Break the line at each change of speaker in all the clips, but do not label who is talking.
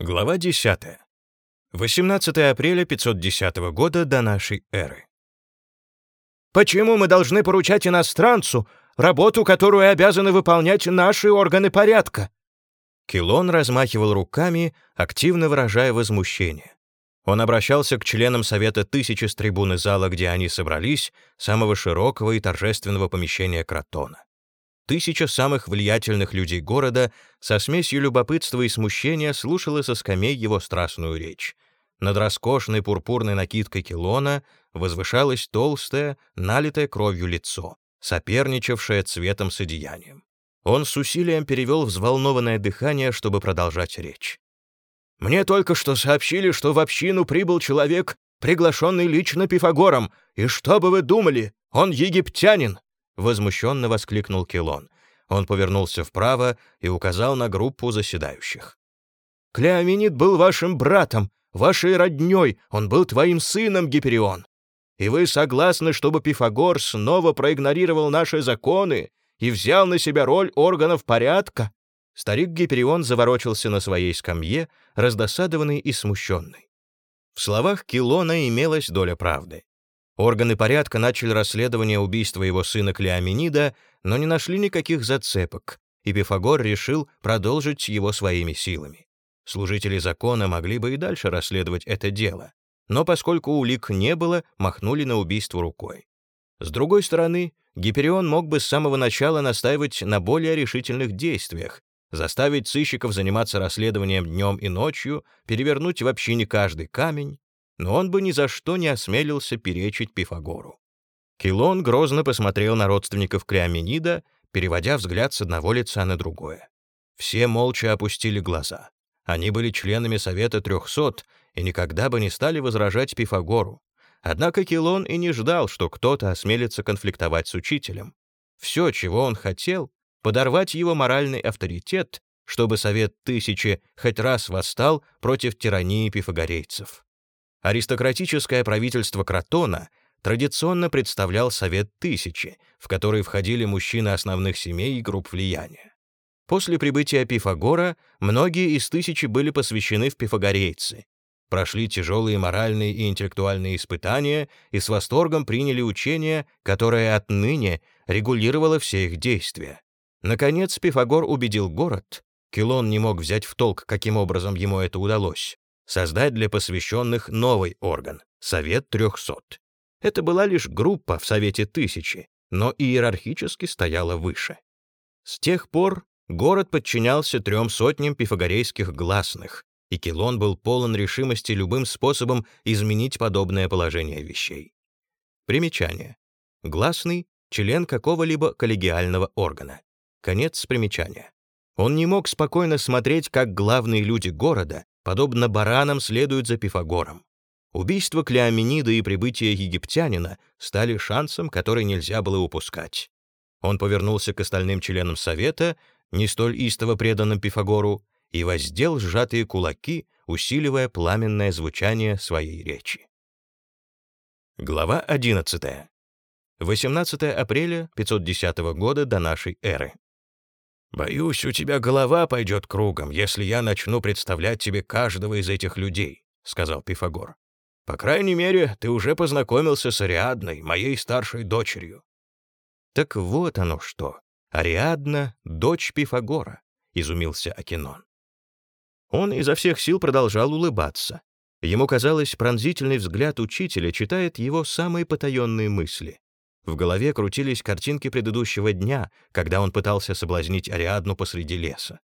Глава 10. 18 апреля 510 года до нашей эры.
Почему мы должны поручать иностранцу работу, которую обязаны выполнять наши органы порядка?
Килон размахивал руками, активно выражая возмущение. Он обращался к членам Совета Тысячи с трибуны зала, где они собрались, самого широкого и торжественного помещения Кротона. Тысяча самых влиятельных людей города со смесью любопытства и смущения слушала со скамей его страстную речь. Над роскошной пурпурной накидкой килона возвышалось толстое, налитое кровью лицо, соперничавшее цветом с одеянием. Он с усилием перевел взволнованное дыхание, чтобы продолжать речь.
«Мне только что сообщили, что в общину прибыл человек, приглашенный лично Пифагором, и что бы вы думали, он египтянин!»
— возмущенно воскликнул Келон. Он повернулся вправо и указал на группу заседающих.
«Клеоменид был вашим братом, вашей роднёй, он был твоим сыном, Гиперион. И вы согласны, чтобы Пифагор снова проигнорировал наши законы и взял на себя роль органов порядка?»
Старик Гиперион заворочился на своей скамье, раздосадованный и смущенный. В словах Килона имелась доля правды. Органы порядка начали расследование убийства его сына Клеоменида, но не нашли никаких зацепок, и Пифагор решил продолжить его своими силами. Служители закона могли бы и дальше расследовать это дело, но поскольку улик не было, махнули на убийство рукой. С другой стороны, Гиперион мог бы с самого начала настаивать на более решительных действиях, заставить сыщиков заниматься расследованием днем и ночью, перевернуть вообще не каждый камень, но он бы ни за что не осмелился перечить Пифагору. Килон грозно посмотрел на родственников Клеоменида, переводя взгляд с одного лица на другое. Все молча опустили глаза. Они были членами Совета трехсот и никогда бы не стали возражать Пифагору. Однако Килон и не ждал, что кто-то осмелится конфликтовать с учителем. Все, чего он хотел, подорвать его моральный авторитет, чтобы Совет Тысячи хоть раз восстал против тирании пифагорейцев. Аристократическое правительство Кротона традиционно представлял Совет Тысячи, в который входили мужчины основных семей и групп влияния. После прибытия Пифагора многие из Тысячи были посвящены в пифагорейцы, прошли тяжелые моральные и интеллектуальные испытания и с восторгом приняли учение, которое отныне регулировало все их действия. Наконец Пифагор убедил город, Килон не мог взять в толк, каким образом ему это удалось, создать для посвященных новый орган — Совет 300. Это была лишь группа в Совете Тысячи, но иерархически стояла выше. С тех пор город подчинялся трем сотням пифагорейских гласных, и Килон был полон решимости любым способом изменить подобное положение вещей. Примечание. Гласный — член какого-либо коллегиального органа. Конец примечания. Он не мог спокойно смотреть, как главные люди города подобно баранам, следуют за Пифагором. Убийство Клеоменида и прибытие египтянина стали шансом, который нельзя было упускать. Он повернулся к остальным членам Совета, не столь истово преданным Пифагору, и воздел сжатые кулаки, усиливая пламенное звучание своей речи. Глава 11. 18 апреля 510 года до нашей эры. «Боюсь, у тебя голова пойдет кругом, если я начну представлять тебе каждого из этих людей», — сказал Пифагор. «По крайней мере, ты уже познакомился с Ариадной, моей старшей дочерью». «Так вот оно что. Ариадна — дочь Пифагора», — изумился Акинон. Он изо всех сил продолжал улыбаться. Ему казалось, пронзительный взгляд учителя читает его самые потаенные мысли. В голове крутились картинки предыдущего дня, когда он пытался соблазнить Ариадну посреди леса.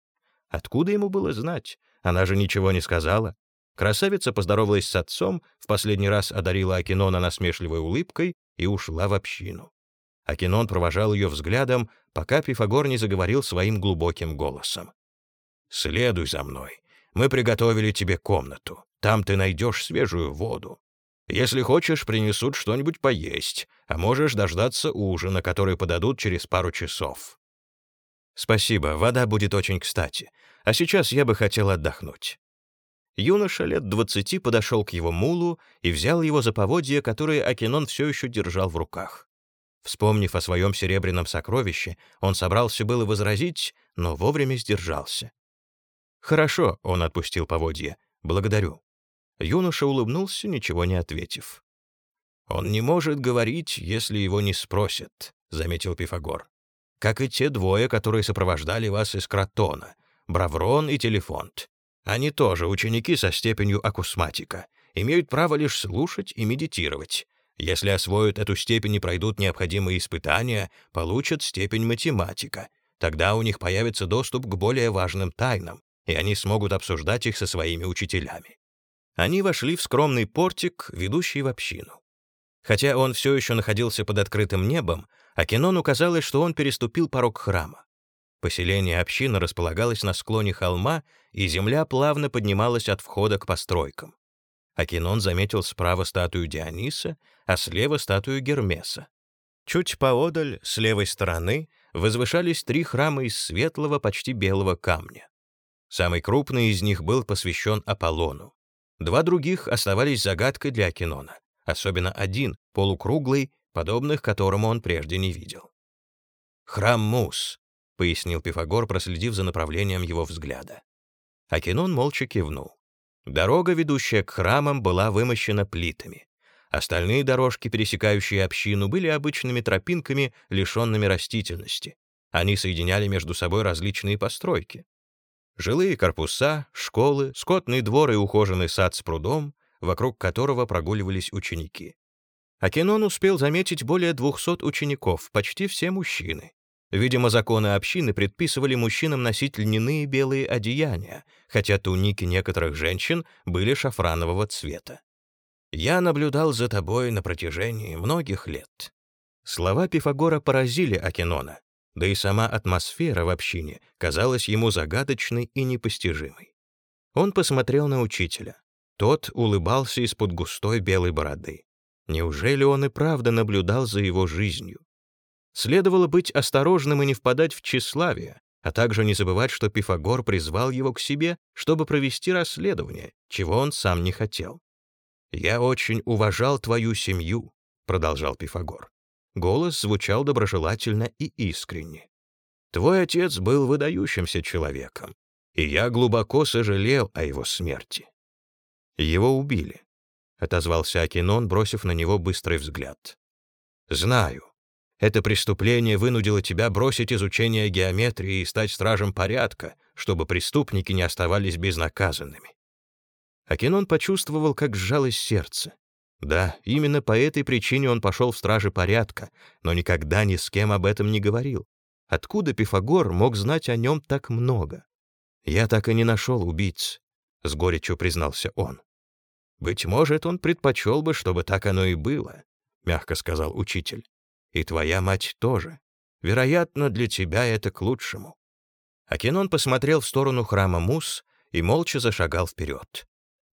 Откуда ему было знать? Она же ничего не сказала. Красавица поздоровалась с отцом, в последний раз одарила Акинона насмешливой улыбкой и ушла в общину. Акинон провожал ее взглядом, пока Пифагор не заговорил своим глубоким голосом. «Следуй за мной. Мы приготовили тебе комнату. Там ты найдешь свежую воду. Если хочешь, принесут что-нибудь поесть, а можешь дождаться ужина, который подадут через пару часов. Спасибо, вода будет очень кстати. А сейчас я бы хотел отдохнуть. Юноша лет двадцати подошел к его мулу и взял его за поводья, которые Акинон все еще держал в руках. Вспомнив о своем серебряном сокровище, он собрался было возразить, но вовремя сдержался. «Хорошо», — он отпустил поводья. «Благодарю». Юноша улыбнулся, ничего не ответив. «Он не может говорить, если его не спросят», — заметил Пифагор. «Как и те двое, которые сопровождали вас из Кротона, Браврон и Телефонт. Они тоже ученики со степенью акусматика, имеют право лишь слушать и медитировать. Если освоят эту степень и пройдут необходимые испытания, получат степень математика. Тогда у них появится доступ к более важным тайнам, и они смогут обсуждать их со своими учителями. Они вошли в скромный портик, ведущий в общину. Хотя он все еще находился под открытым небом, Акинону казалось, что он переступил порог храма. Поселение общины располагалось на склоне холма, и земля плавно поднималась от входа к постройкам. Акинон заметил справа статую Диониса, а слева статую Гермеса. Чуть поодаль, с левой стороны, возвышались три храма из светлого, почти белого камня. Самый крупный из них был посвящен Аполлону. Два других оставались загадкой для Акинона, особенно один, полукруглый, подобных которому он прежде не видел. «Храм Мус», — пояснил Пифагор, проследив за направлением его взгляда. Акинон молча кивнул. Дорога, ведущая к храмам, была вымощена плитами. Остальные дорожки, пересекающие общину, были обычными тропинками, лишенными растительности. Они соединяли между собой различные постройки. Жилые корпуса, школы, скотный двор и ухоженный сад с прудом, вокруг которого прогуливались ученики. Акинон успел заметить более 200 учеников, почти все мужчины. Видимо, законы общины предписывали мужчинам носить льняные белые одеяния, хотя туники некоторых женщин были шафранового цвета. «Я наблюдал за тобой на протяжении многих лет». Слова Пифагора поразили Акинона, да и сама атмосфера в общине казалась ему загадочной и непостижимой. Он посмотрел на учителя. Тот улыбался из-под густой белой бороды. Неужели он и правда наблюдал за его жизнью? Следовало быть осторожным и не впадать в тщеславие, а также не забывать, что Пифагор призвал его к себе, чтобы провести расследование, чего он сам не хотел. «Я очень уважал твою семью», — продолжал Пифагор. Голос звучал доброжелательно и искренне. «Твой отец был выдающимся человеком, и я глубоко сожалел о его смерти». «Его убили», — отозвался Акинон, бросив на него быстрый взгляд. «Знаю. Это преступление вынудило тебя бросить изучение геометрии и стать стражем порядка, чтобы преступники не оставались безнаказанными. Акинон почувствовал, как сжалось сердце. Да, именно по этой причине он пошел в стражи порядка, но никогда ни с кем об этом не говорил. Откуда Пифагор мог знать о нем так много? «Я так и не нашел убийц», — с горечью признался он. «Быть может, он предпочел бы, чтобы так оно и было», — мягко сказал учитель. И твоя мать тоже. Вероятно, для тебя это к лучшему». Акинон посмотрел в сторону храма Мус и молча зашагал вперед.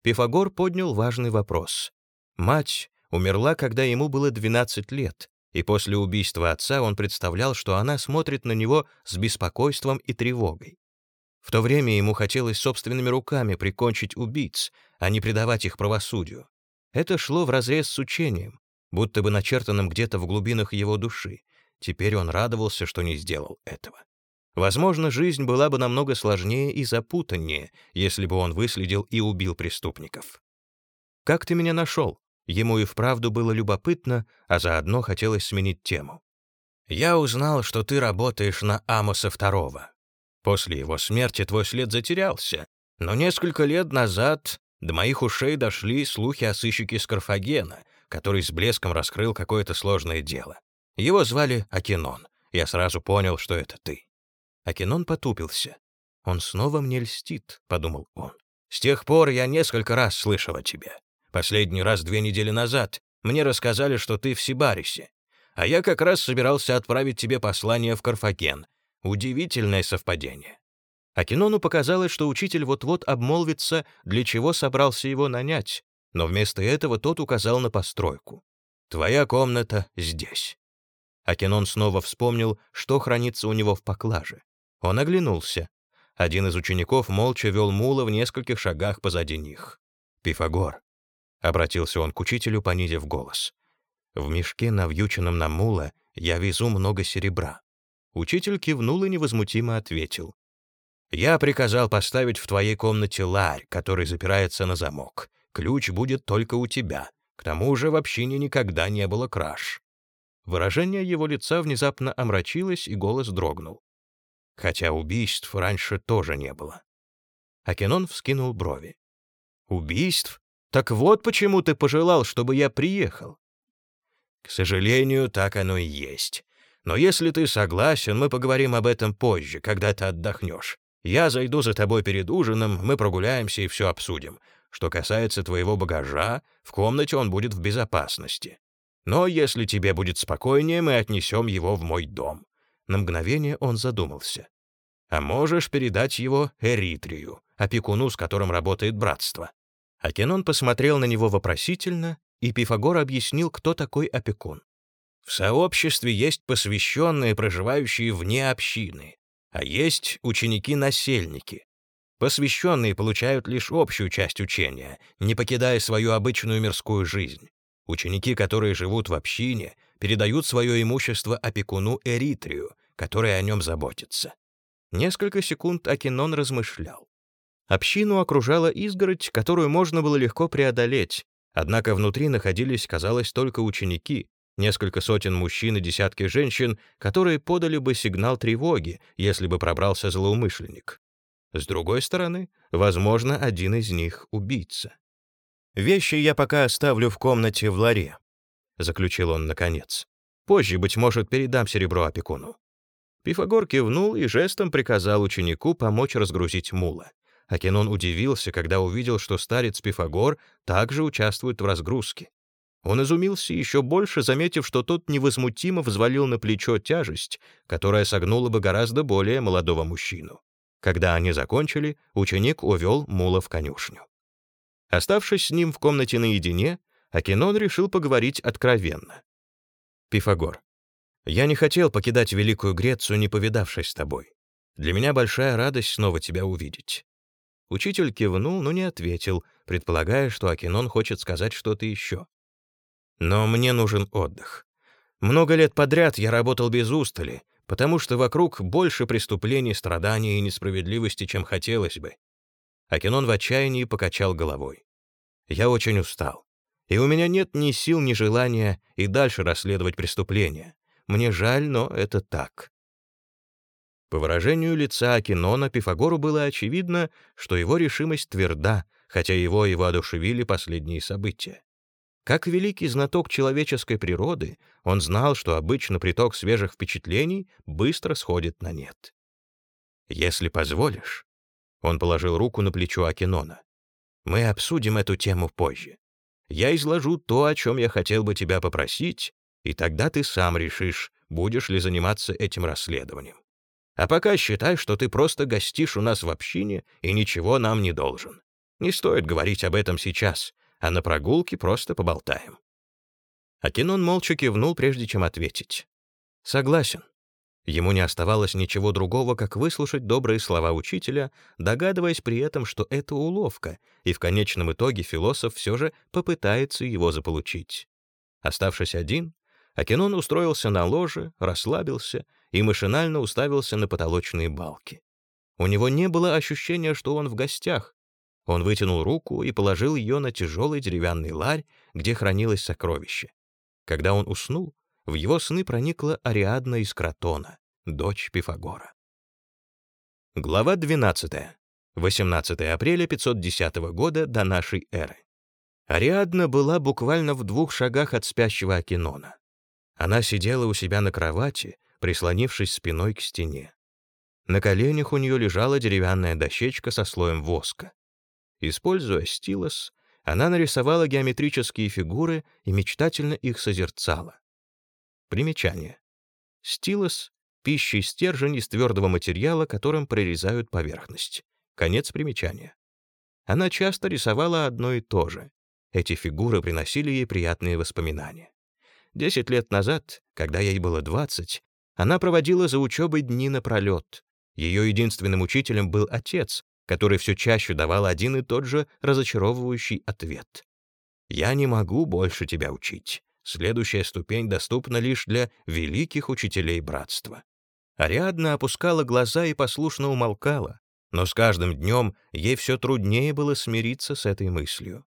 Пифагор поднял важный вопрос. Мать умерла, когда ему было 12 лет, и после убийства отца он представлял, что она смотрит на него с беспокойством и тревогой. В то время ему хотелось собственными руками прикончить убийц, а не предавать их правосудию. Это шло вразрез с учением, будто бы начертанным где-то в глубинах его души. Теперь он радовался, что не сделал этого. Возможно, жизнь была бы намного сложнее и запутаннее, если бы он выследил и убил преступников. «Как ты меня нашел?» Ему и вправду было любопытно, а заодно хотелось сменить тему. «Я узнал, что ты работаешь на Амоса II. После его смерти твой след затерялся, но несколько лет назад до моих ушей дошли слухи о сыщике Скарфагена, который с блеском раскрыл какое-то сложное дело. Его звали Акинон. Я сразу понял, что это ты. Акинон потупился. «Он снова мне льстит», — подумал он. «С тех пор я несколько раз слышал о тебе. Последний раз две недели назад мне рассказали, что ты в Сибарисе. А я как раз собирался отправить тебе послание в Карфаген. Удивительное совпадение». Акинону показалось, что учитель вот-вот обмолвится, для чего собрался его нанять, но вместо этого тот указал на постройку. «Твоя комната здесь». Акинон снова вспомнил, что хранится у него в поклаже. Он оглянулся. Один из учеников молча вел мула в нескольких шагах позади них. «Пифагор», — обратился он к учителю, понизив голос. «В мешке, навьюченном на мула, я везу много серебра». Учитель кивнул и невозмутимо ответил. Я приказал поставить в твоей комнате ларь, который запирается на замок. Ключ будет только у тебя. К тому же в общине никогда не было краж».
Выражение его лица внезапно омрачилось, и голос дрогнул.
Хотя убийств раньше тоже не было.
Акинон вскинул брови. «Убийств? Так вот почему ты пожелал, чтобы я приехал».
«К сожалению, так оно и есть. Но если ты согласен, мы поговорим об этом позже, когда ты отдохнешь. Я зайду за тобой перед ужином, мы прогуляемся и все обсудим. Что касается твоего багажа, в комнате он будет в безопасности. Но если тебе будет спокойнее, мы отнесем его в мой дом».
На мгновение он задумался.
«А можешь передать его Эритрию, опекуну, с которым работает братство».
Акенон посмотрел на него вопросительно, и Пифагор объяснил, кто такой опекун.
В сообществе есть посвященные, проживающие вне общины, а есть ученики-насельники. Посвященные получают лишь общую часть учения, не покидая свою обычную мирскую жизнь. Ученики, которые живут в общине, передают свое имущество опекуну Эритрию, который о нем заботится.
Несколько секунд Акинон размышлял. Общину окружала изгородь, которую можно было легко преодолеть, однако внутри находились, казалось, только ученики, несколько сотен мужчин и десятки женщин, которые подали бы сигнал тревоги, если бы пробрался злоумышленник. С другой стороны, возможно, один из них — убийца. «Вещи я пока оставлю в комнате в ларе», — заключил он наконец. «Позже, быть может, передам серебро опекуну». Пифагор кивнул и жестом приказал ученику помочь разгрузить мула. Акинон удивился, когда увидел, что старец Пифагор также участвует в разгрузке. Он изумился еще больше, заметив, что тот невозмутимо взвалил на плечо тяжесть, которая согнула бы гораздо более молодого мужчину. Когда они закончили, ученик увел мула в конюшню. Оставшись с ним в комнате наедине, Акинон решил поговорить откровенно. «Пифагор, я не хотел покидать Великую Грецию, не повидавшись с тобой. Для меня большая радость снова тебя увидеть». Учитель кивнул, но не ответил, предполагая, что Акинон хочет сказать что-то еще. Но мне нужен отдых. Много лет подряд я работал без устали, потому что вокруг больше преступлений, страданий и несправедливости, чем хотелось бы. Акинон в отчаянии покачал головой. Я очень устал, и у меня нет ни сил, ни желания и дальше расследовать преступления. Мне жаль, но это так. По выражению лица Акинона Пифагору было очевидно, что его решимость тверда, хотя его и воодушевили последние события. Как великий знаток человеческой природы, он знал, что обычно приток свежих впечатлений быстро сходит на нет. «Если позволишь», — он положил руку на плечо Акинона, — «мы обсудим эту тему позже. Я изложу то, о чем я хотел бы тебя попросить, и тогда ты сам решишь, будешь ли заниматься этим расследованием. А пока считай, что ты просто гостишь у нас в общине и ничего нам не должен. Не стоит говорить об этом сейчас, а на прогулке просто поболтаем». Акинон молча кивнул, прежде чем ответить. «Согласен». Ему не оставалось ничего другого, как выслушать добрые слова учителя, догадываясь при этом, что это уловка, и в конечном итоге философ все же попытается его заполучить. Оставшись один, Акинон устроился на ложе, расслабился и машинально уставился на потолочные балки. У него не было ощущения, что он в гостях, он вытянул руку и положил ее на тяжелый деревянный ларь, где хранилось сокровище. Когда он уснул, в его сны проникла Ариадна из Кротона, дочь Пифагора. Глава 12. 18 апреля 510 года до нашей эры. Ариадна была буквально в двух шагах от спящего Акинона. Она сидела у себя на кровати, прислонившись спиной к стене. На коленях у нее лежала деревянная дощечка со слоем воска. Используя стилус, она нарисовала геометрические фигуры и мечтательно их созерцала. Примечание. Стилус — пища и стержень из твердого материала, которым прорезают поверхность. Конец примечания. Она часто рисовала одно и то же. Эти фигуры приносили ей приятные воспоминания. Десять лет назад, когда ей было двадцать, она проводила за учебой дни напролет. Ее единственным учителем был отец, который все чаще давал один и тот же разочаровывающий ответ. «Я не могу больше тебя учить. Следующая ступень доступна лишь для великих учителей братства». Ариадна опускала глаза и послушно умолкала.
Но с каждым днем ей все труднее было смириться с этой мыслью.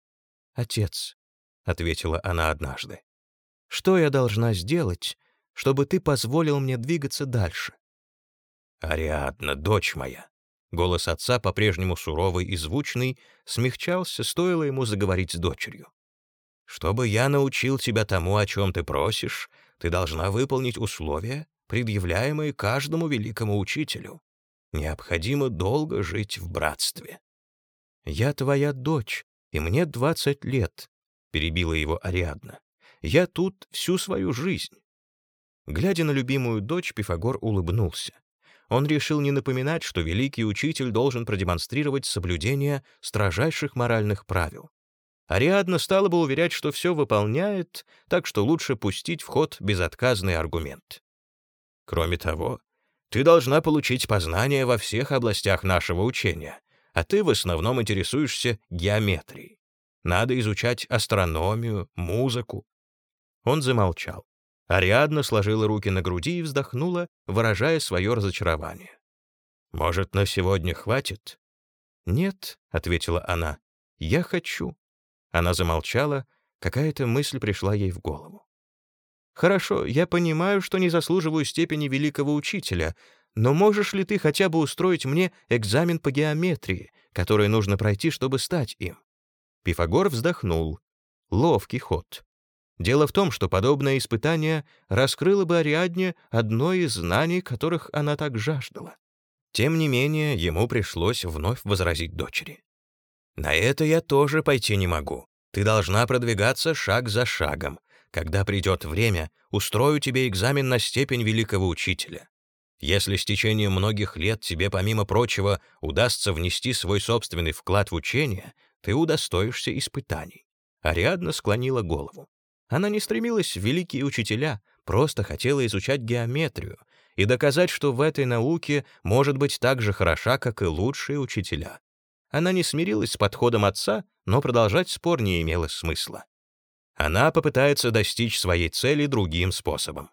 «Отец», — ответила она однажды, — «что я должна сделать, чтобы ты позволил мне двигаться дальше?»
«Ариадна, дочь моя!» Голос отца, по-прежнему суровый и звучный, смягчался, стоило ему заговорить с дочерью. «Чтобы я научил тебя тому, о чем ты просишь, ты должна выполнить условия, предъявляемые каждому великому учителю. Необходимо долго жить в братстве».
«Я твоя дочь, и мне двадцать лет», — перебила его Ариадна. «Я тут всю свою жизнь». Глядя на любимую дочь, Пифагор улыбнулся он решил не напоминать, что великий учитель должен продемонстрировать соблюдение строжайших моральных правил. Ариадна стала бы уверять, что все выполняет, так что лучше пустить в ход безотказный аргумент. Кроме того, ты должна получить познания во всех областях нашего учения, а ты в основном интересуешься геометрией. Надо изучать астрономию, музыку. Он замолчал. Ариадна сложила руки на груди и вздохнула, выражая свое разочарование. «Может, на сегодня хватит?» «Нет», — ответила она, — «я хочу». Она замолчала, какая-то мысль пришла ей в голову. «Хорошо, я понимаю, что не заслуживаю степени великого учителя, но можешь ли ты хотя бы устроить мне экзамен по геометрии, который нужно пройти, чтобы стать им?» Пифагор вздохнул. Ловкий ход. Дело в том, что подобное испытание раскрыло бы Ариадне одно из знаний, которых она так жаждала. Тем не менее, ему пришлось вновь возразить дочери. «На это я тоже пойти не могу. Ты должна продвигаться шаг за шагом. Когда придет время, устрою тебе экзамен на степень великого учителя. Если с течением многих лет тебе, помимо прочего, удастся внести свой собственный вклад в учение, ты удостоишься испытаний». Ариадна склонила голову. Она не стремилась в великие учителя, просто хотела изучать геометрию и доказать, что в этой науке может быть так же хороша, как и лучшие учителя. Она не смирилась с подходом отца, но продолжать спор не имело смысла. Она попытается достичь своей цели другим способом.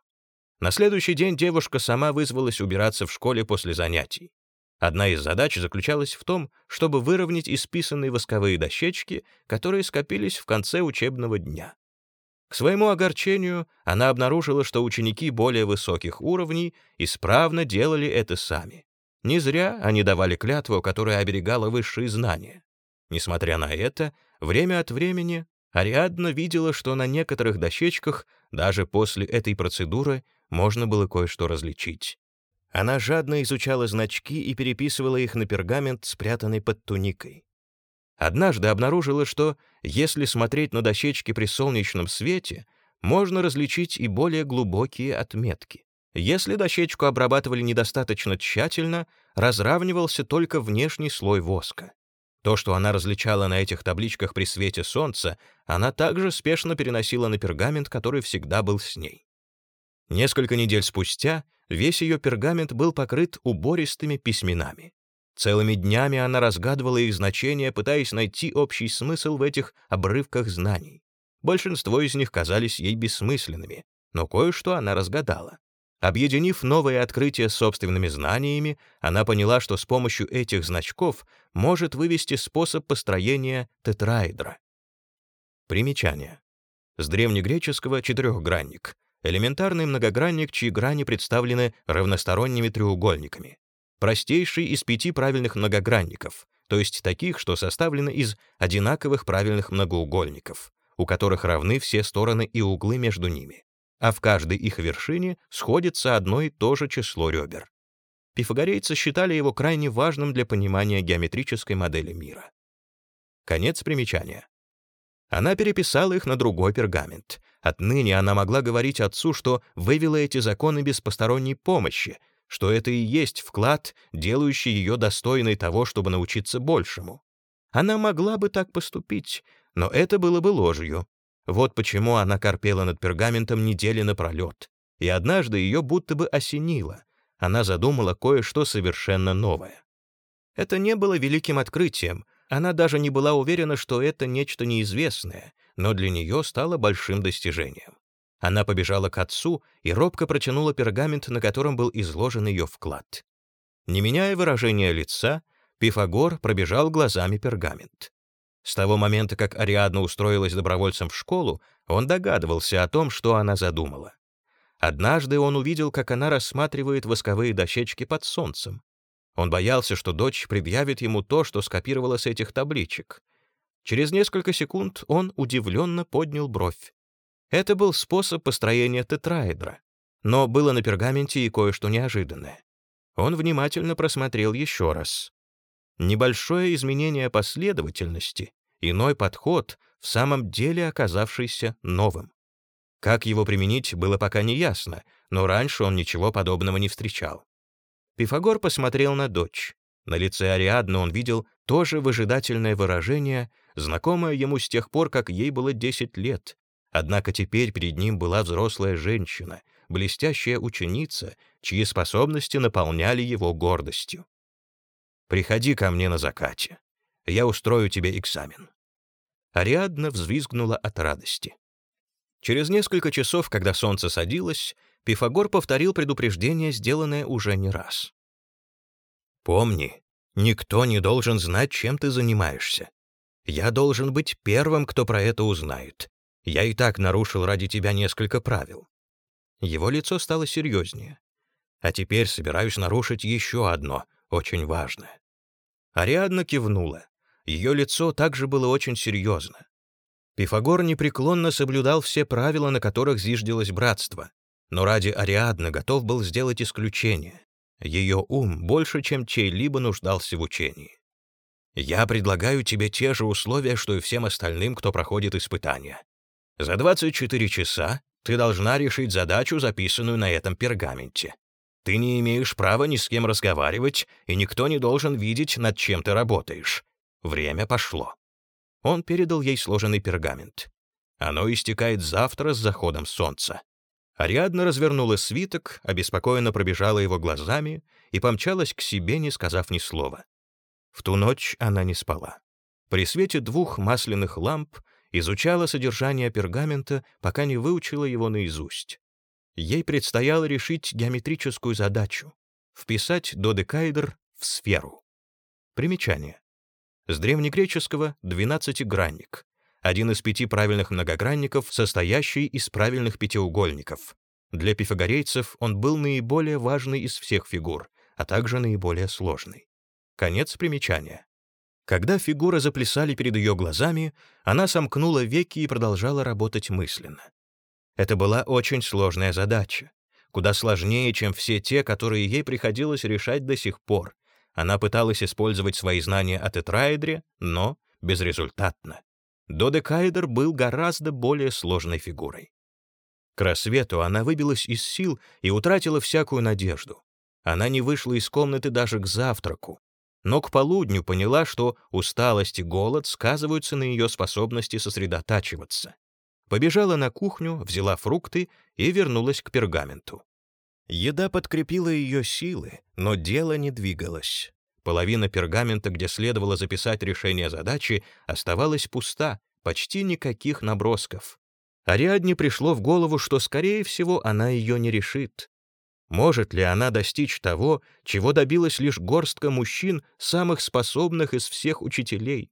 На следующий день девушка сама вызвалась убираться в школе после занятий. Одна из задач заключалась в том, чтобы выровнять исписанные восковые дощечки, которые скопились в конце учебного дня. К своему огорчению она обнаружила, что ученики более высоких уровней исправно делали это сами. Не зря они давали клятву, которая оберегала высшие знания. Несмотря на это, время от времени Ариадна видела, что на некоторых дощечках даже после этой процедуры можно было кое-что различить. Она жадно изучала значки и переписывала их на пергамент, спрятанный под туникой. Однажды обнаружила, что, если смотреть на дощечки при солнечном свете, можно различить и более глубокие отметки. Если дощечку обрабатывали недостаточно тщательно, разравнивался только внешний слой воска. То, что она различала на этих табличках при свете солнца, она также спешно переносила на пергамент, который всегда был с ней. Несколько недель спустя весь ее пергамент был покрыт убористыми письменами. Целыми днями она разгадывала их значение, пытаясь найти общий смысл в этих обрывках знаний. Большинство из них казались ей бессмысленными, но кое-что она разгадала. Объединив новые открытия с собственными знаниями, она поняла, что с помощью этих значков может вывести способ построения тетраэдра. Примечание. С древнегреческого четырехгранник. Элементарный многогранник, чьи грани представлены равносторонними треугольниками простейший из пяти правильных многогранников, то есть таких, что составлены из одинаковых правильных многоугольников, у которых равны все стороны и углы между ними, а в каждой их вершине сходится одно и то же число ребер. Пифагорейцы считали его крайне важным для понимания геометрической модели мира. Конец примечания. Она переписала их на другой пергамент. Отныне она могла говорить отцу, что вывела эти законы без посторонней помощи, что это и есть вклад, делающий ее достойной того, чтобы научиться большему. Она могла бы так поступить, но это было бы ложью. Вот почему она корпела над пергаментом недели напролет, и однажды ее будто бы осенило. Она задумала кое-что совершенно новое. Это не было великим открытием, она даже не была уверена, что это нечто неизвестное, но для нее стало большим достижением. Она побежала к отцу и робко протянула пергамент, на котором был изложен ее вклад. Не меняя выражения лица,
Пифагор пробежал глазами пергамент. С того момента, как Ариадна устроилась добровольцем в школу, он догадывался о том, что она задумала. Однажды он увидел, как она рассматривает восковые дощечки под солнцем. Он боялся, что дочь предъявит ему то, что скопировала с этих табличек. Через несколько секунд он удивленно поднял бровь. Это был способ построения тетраэдра. Но было на пергаменте и кое-что неожиданное. Он внимательно просмотрел еще раз. Небольшое изменение последовательности, иной подход, в самом деле оказавшийся новым. Как его применить, было пока не ясно, но раньше он ничего подобного не встречал. Пифагор посмотрел на дочь. На лице Ариадны он видел тоже выжидательное выражение, знакомое ему с тех пор, как ей было 10 лет. Однако теперь перед ним была взрослая женщина, блестящая ученица, чьи способности наполняли его гордостью. «Приходи ко мне на закате. Я устрою тебе экзамен». Ариадна взвизгнула от радости. Через несколько часов, когда солнце садилось, Пифагор повторил предупреждение, сделанное уже не раз. «Помни, никто не должен знать, чем ты занимаешься. Я должен быть первым, кто про это узнает. Я и так нарушил ради тебя несколько правил». Его лицо стало серьезнее. «А теперь собираюсь нарушить еще одно, очень важное». Ариадна кивнула. Ее лицо также было очень серьезно. Пифагор непреклонно соблюдал все правила, на которых зиждилось братство, но ради Ариадны готов был сделать исключение. Ее ум больше, чем чей-либо нуждался в учении. «Я предлагаю тебе те же условия, что и всем остальным, кто проходит испытания. За 24 часа ты должна решить задачу, записанную на этом пергаменте. Ты не имеешь права ни с кем разговаривать, и никто не должен видеть, над чем ты работаешь. Время пошло. Он передал ей сложенный пергамент. Оно истекает завтра с заходом солнца. Ариадна развернула свиток, обеспокоенно пробежала его глазами и помчалась к себе, не сказав ни слова. В ту ночь она не спала. При свете двух масляных ламп изучала содержание пергамента, пока не выучила его наизусть. Ей предстояло решить геометрическую задачу — вписать додекаэдр в сферу. Примечание. С древнегреческого «двенадцатигранник», один из пяти правильных многогранников, состоящий из правильных пятиугольников. Для пифагорейцев он был наиболее важный из всех фигур, а также наиболее сложный. Конец примечания. Когда фигуры заплясали перед ее глазами, она сомкнула веки и продолжала работать мысленно. Это была очень сложная задача, куда сложнее, чем все те, которые ей приходилось решать до сих пор, она пыталась использовать свои знания о тетраэдре, но безрезультатно. Додекаэдр был гораздо более сложной фигурой. К рассвету она выбилась из сил и утратила всякую надежду. Она не вышла из комнаты даже к завтраку, но к полудню поняла, что усталость и голод сказываются на ее способности сосредотачиваться. Побежала на кухню, взяла фрукты и вернулась к пергаменту. Еда подкрепила ее силы, но дело не двигалось. Половина пергамента, где следовало записать решение задачи, оставалась пуста, почти никаких набросков. Ариадне пришло в голову, что, скорее всего, она ее не решит. Может ли она достичь того, чего добилась лишь горстка мужчин, самых способных из всех учителей?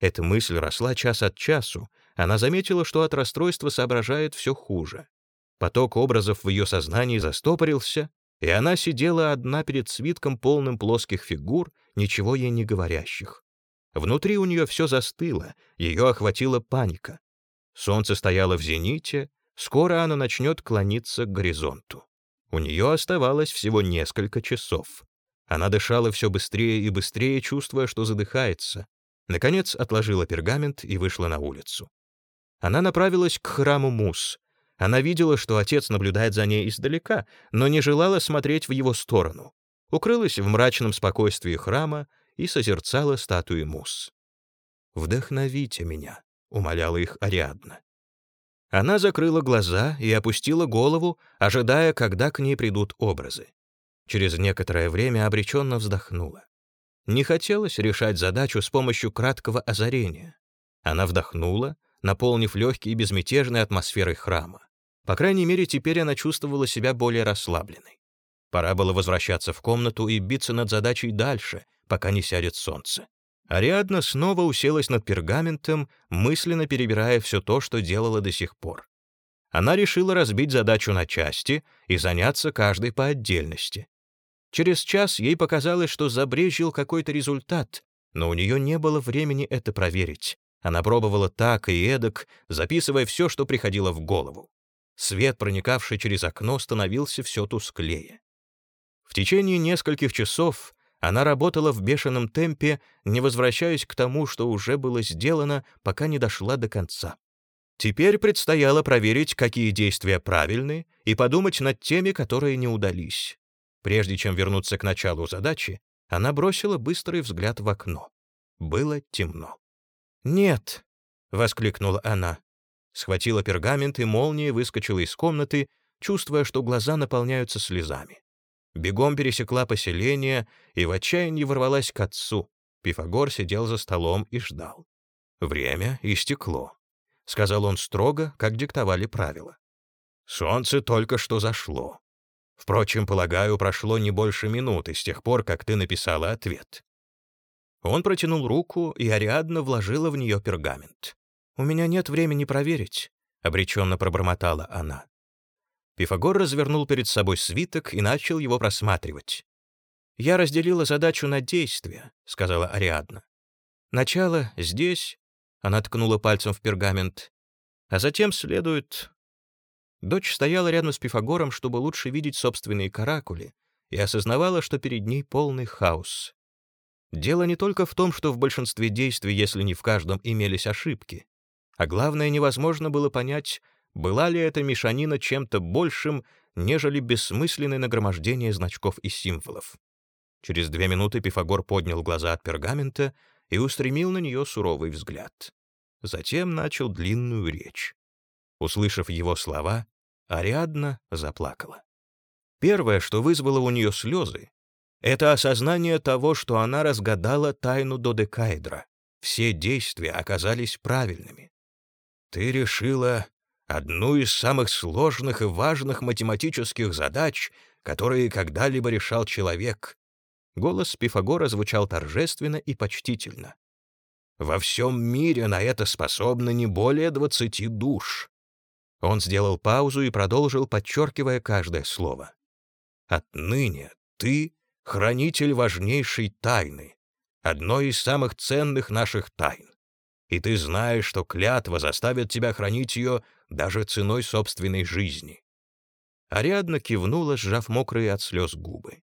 Эта мысль росла час от часу. Она заметила, что от расстройства соображает все хуже. Поток образов в ее сознании застопорился, и она сидела одна перед свитком, полным плоских фигур, ничего ей не говорящих. Внутри у нее все застыло, ее охватила паника. Солнце стояло в зените, скоро оно начнет клониться к горизонту. У нее оставалось всего несколько часов. Она дышала все быстрее и быстрее, чувствуя, что задыхается. Наконец отложила пергамент и вышла на улицу. Она направилась к храму Мус, она видела, что отец наблюдает за ней издалека, но не желала смотреть в его сторону. Укрылась в мрачном спокойствии храма и созерцала статуи Мус. «Вдохновите меня», — умоляла их Ариадна. Она закрыла глаза и опустила голову, ожидая, когда к ней придут образы. Через некоторое время обреченно вздохнула. Не хотелось решать задачу с помощью краткого озарения. Она вдохнула, наполнив легкие безмятежной атмосферой храма. По крайней мере, теперь она чувствовала себя более расслабленной. Пора было возвращаться в комнату и биться над задачей дальше, пока не сядет солнце. Ариадна снова уселась над пергаментом, мысленно перебирая все то, что делала до сих пор. Она решила разбить задачу на части и заняться каждой по отдельности. Через час ей показалось, что забрежил какой-то результат, но у нее не было времени это проверить. Она пробовала так и эдак, записывая все, что приходило в голову. Свет, проникавший через окно, становился все тусклее. В течение нескольких часов она работала в бешеном темпе, не возвращаясь к тому, что уже было сделано, пока не дошла до конца. Теперь предстояло проверить, какие действия правильны, и подумать над теми, которые не удались. Прежде чем вернуться к началу задачи, она бросила быстрый взгляд в окно. Было темно. «Нет!» — воскликнула она. Схватила пергамент и молнией выскочила из комнаты, чувствуя, что глаза наполняются слезами. Бегом пересекла поселение и в отчаянии ворвалась к отцу. Пифагор сидел за столом и ждал. Время истекло. — сказал он строго, как диктовали правила. «Солнце только что зашло. Впрочем, полагаю, прошло не больше минуты с тех пор, как ты написала ответ». Он протянул руку, и Ариадна вложила в нее пергамент. «У меня нет времени проверить», — обреченно пробормотала она. Пифагор развернул перед собой свиток и начал его просматривать. «Я разделила задачу на действия», — сказала Ариадна. «Начало здесь, она ткнула пальцем в пергамент. А затем следует... Дочь стояла рядом с Пифагором, чтобы лучше видеть собственные каракули, и осознавала, что перед ней полный хаос. Дело не только в том, что в большинстве действий, если не в каждом, имелись ошибки. А главное, невозможно было понять, была ли эта мешанина чем-то большим, нежели бессмысленное нагромождение значков и символов. Через две минуты Пифагор поднял глаза от пергамента и устремил на нее суровый взгляд. Затем начал длинную речь. Услышав его слова, Ариадна заплакала. Первое, что вызвало у нее слезы, это осознание того, что она разгадала тайну Додекаэдра. Все действия оказались правильными. Ты решила одну из самых сложных и важных математических задач, которые когда-либо решал человек, Голос Пифагора звучал торжественно и почтительно. «Во всем мире на это способно не более двадцати душ». Он сделал паузу и продолжил, подчеркивая каждое слово. «Отныне ты — хранитель важнейшей тайны, одной из самых ценных наших тайн. И ты знаешь, что клятва заставит тебя хранить ее даже ценой собственной жизни». Ариадна кивнула, сжав мокрые от слез губы.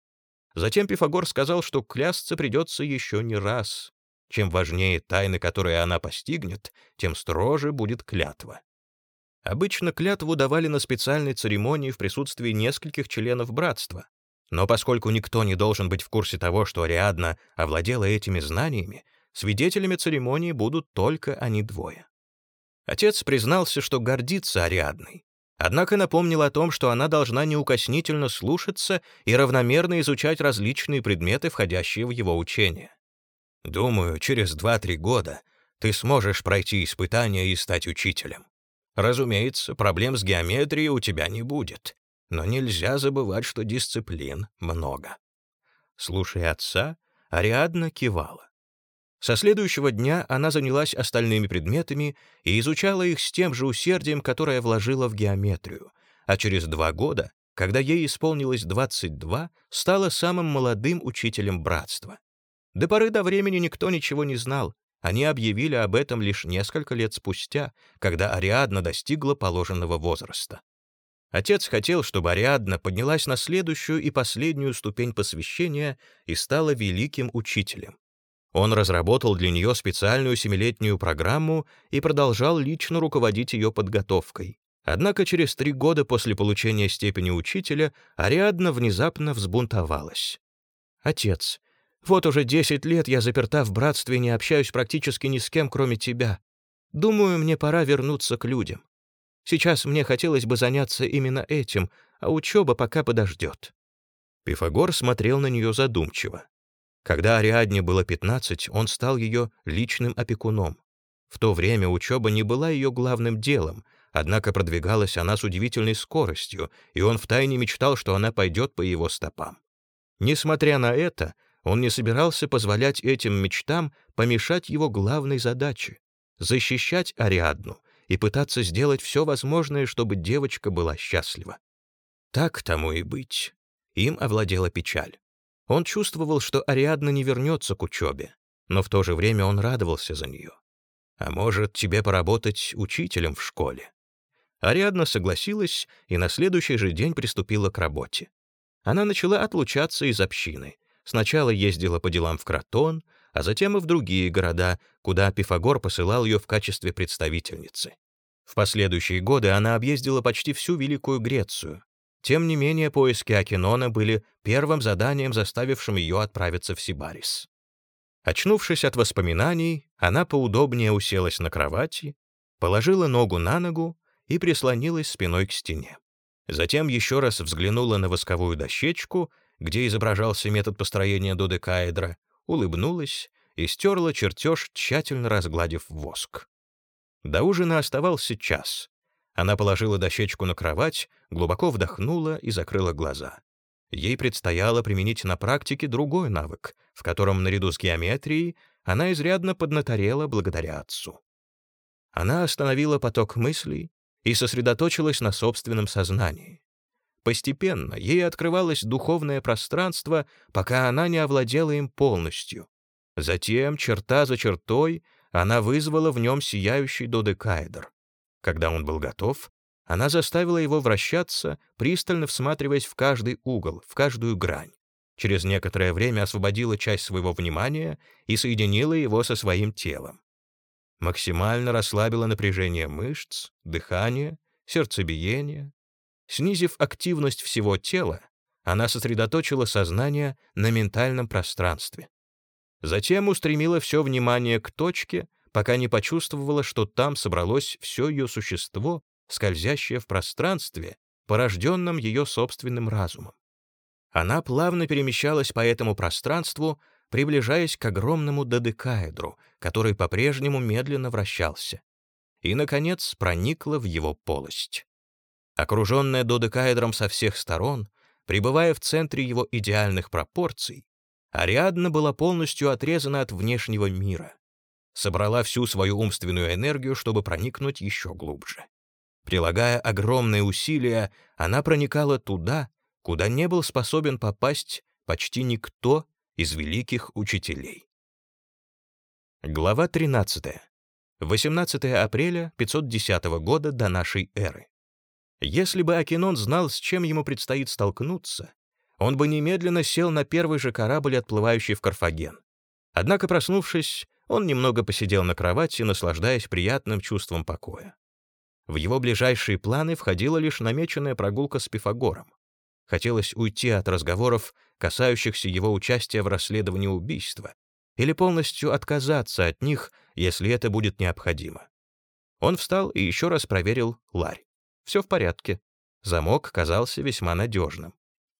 Затем Пифагор сказал, что клясться придется еще не раз. Чем важнее тайны, которые она постигнет, тем строже будет клятва. Обычно клятву давали на специальной церемонии в присутствии нескольких членов братства. Но поскольку никто не должен быть в курсе того, что Ариадна овладела этими знаниями, свидетелями церемонии будут только они двое. Отец признался, что гордится Ариадной, Однако напомнил о том, что она должна неукоснительно слушаться и равномерно изучать различные предметы, входящие в его учение. «Думаю, через 2-3 года ты сможешь пройти испытания и стать учителем. Разумеется, проблем с геометрией у тебя не будет, но нельзя забывать, что дисциплин много». Слушая отца, Ариадна кивала. Со следующего дня она занялась остальными предметами и изучала их с тем же усердием, которое вложила в геометрию, а через два года, когда ей исполнилось 22, стала самым молодым учителем братства. До поры до времени никто ничего не знал, они объявили об этом лишь несколько лет спустя, когда Ариадна достигла положенного возраста. Отец хотел, чтобы Ариадна поднялась на следующую и последнюю ступень посвящения и стала великим учителем. Он разработал для нее специальную семилетнюю программу и продолжал лично руководить ее подготовкой. Однако через три года после получения степени учителя Ариадна внезапно взбунтовалась. «Отец, вот уже десять лет я заперта в братстве и не общаюсь практически ни с кем, кроме тебя. Думаю, мне пора вернуться к людям. Сейчас мне хотелось бы заняться именно этим, а учеба пока подождет». Пифагор смотрел на нее задумчиво. Когда Ариадне было 15, он стал ее личным опекуном. В то время учеба не была ее главным делом, однако продвигалась она с удивительной скоростью, и он втайне мечтал, что она пойдет по его стопам. Несмотря на это, он не собирался позволять этим мечтам помешать его главной задаче — защищать Ариадну и пытаться сделать все возможное, чтобы девочка была счастлива. Так тому и быть. Им овладела печаль. Он чувствовал, что Ариадна не вернется к учебе, но в то же время он радовался за нее. «А может, тебе поработать учителем в школе?» Ариадна согласилась и на следующий же день приступила к работе. Она начала отлучаться из общины. Сначала ездила по делам в Кротон, а затем и в другие города, куда Пифагор посылал ее в качестве представительницы. В последующие годы она объездила почти всю Великую Грецию. Тем не менее, поиски Акинона были первым заданием, заставившим ее отправиться в Сибарис. Очнувшись от воспоминаний, она поудобнее уселась на кровати, положила ногу на ногу и прислонилась спиной к стене. Затем еще раз взглянула на восковую дощечку, где изображался метод построения додекаэдра, улыбнулась и стерла чертеж, тщательно разгладив воск. До ужина оставался час. Она положила дощечку на кровать, глубоко вдохнула и закрыла глаза. Ей предстояло применить на практике другой навык, в котором наряду с геометрией она изрядно поднаторела благодаря отцу. Она остановила поток мыслей и сосредоточилась на собственном сознании. Постепенно ей открывалось духовное пространство, пока она не овладела им полностью. Затем, черта за чертой, она вызвала в нем сияющий додекаэдр. Когда он был готов, она заставила его вращаться, пристально всматриваясь в каждый угол, в каждую грань. Через некоторое время освободила часть своего внимания и соединила его со своим телом. Максимально расслабила напряжение мышц, дыхание, сердцебиение. Снизив активность всего тела, она сосредоточила сознание на ментальном пространстве. Затем устремила все внимание к точке, пока не почувствовала, что там собралось все ее существо, скользящее в пространстве, порожденном ее собственным разумом. Она плавно перемещалась по этому пространству, приближаясь к огромному додекаэдру, который по-прежнему медленно вращался, и, наконец, проникла в его полость. Окруженная додекаэдром со всех сторон, пребывая в центре его идеальных пропорций, Ариадна была полностью отрезана от внешнего мира, собрала всю свою умственную энергию, чтобы проникнуть еще глубже. Прилагая огромные усилия, она проникала туда, куда не был способен попасть почти никто из великих учителей. Глава 13. 18 апреля 510 года до нашей эры. Если бы Акинон знал, с чем ему предстоит столкнуться, он бы немедленно сел на первый же корабль, отплывающий в Карфаген. Однако, проснувшись, он немного посидел на кровати, наслаждаясь приятным чувством покоя. В его ближайшие планы входила лишь намеченная прогулка с Пифагором. Хотелось уйти от разговоров, касающихся его участия в расследовании убийства, или полностью отказаться от них, если это будет необходимо. Он встал и еще раз проверил ларь. Все в порядке. Замок казался весьма надежным.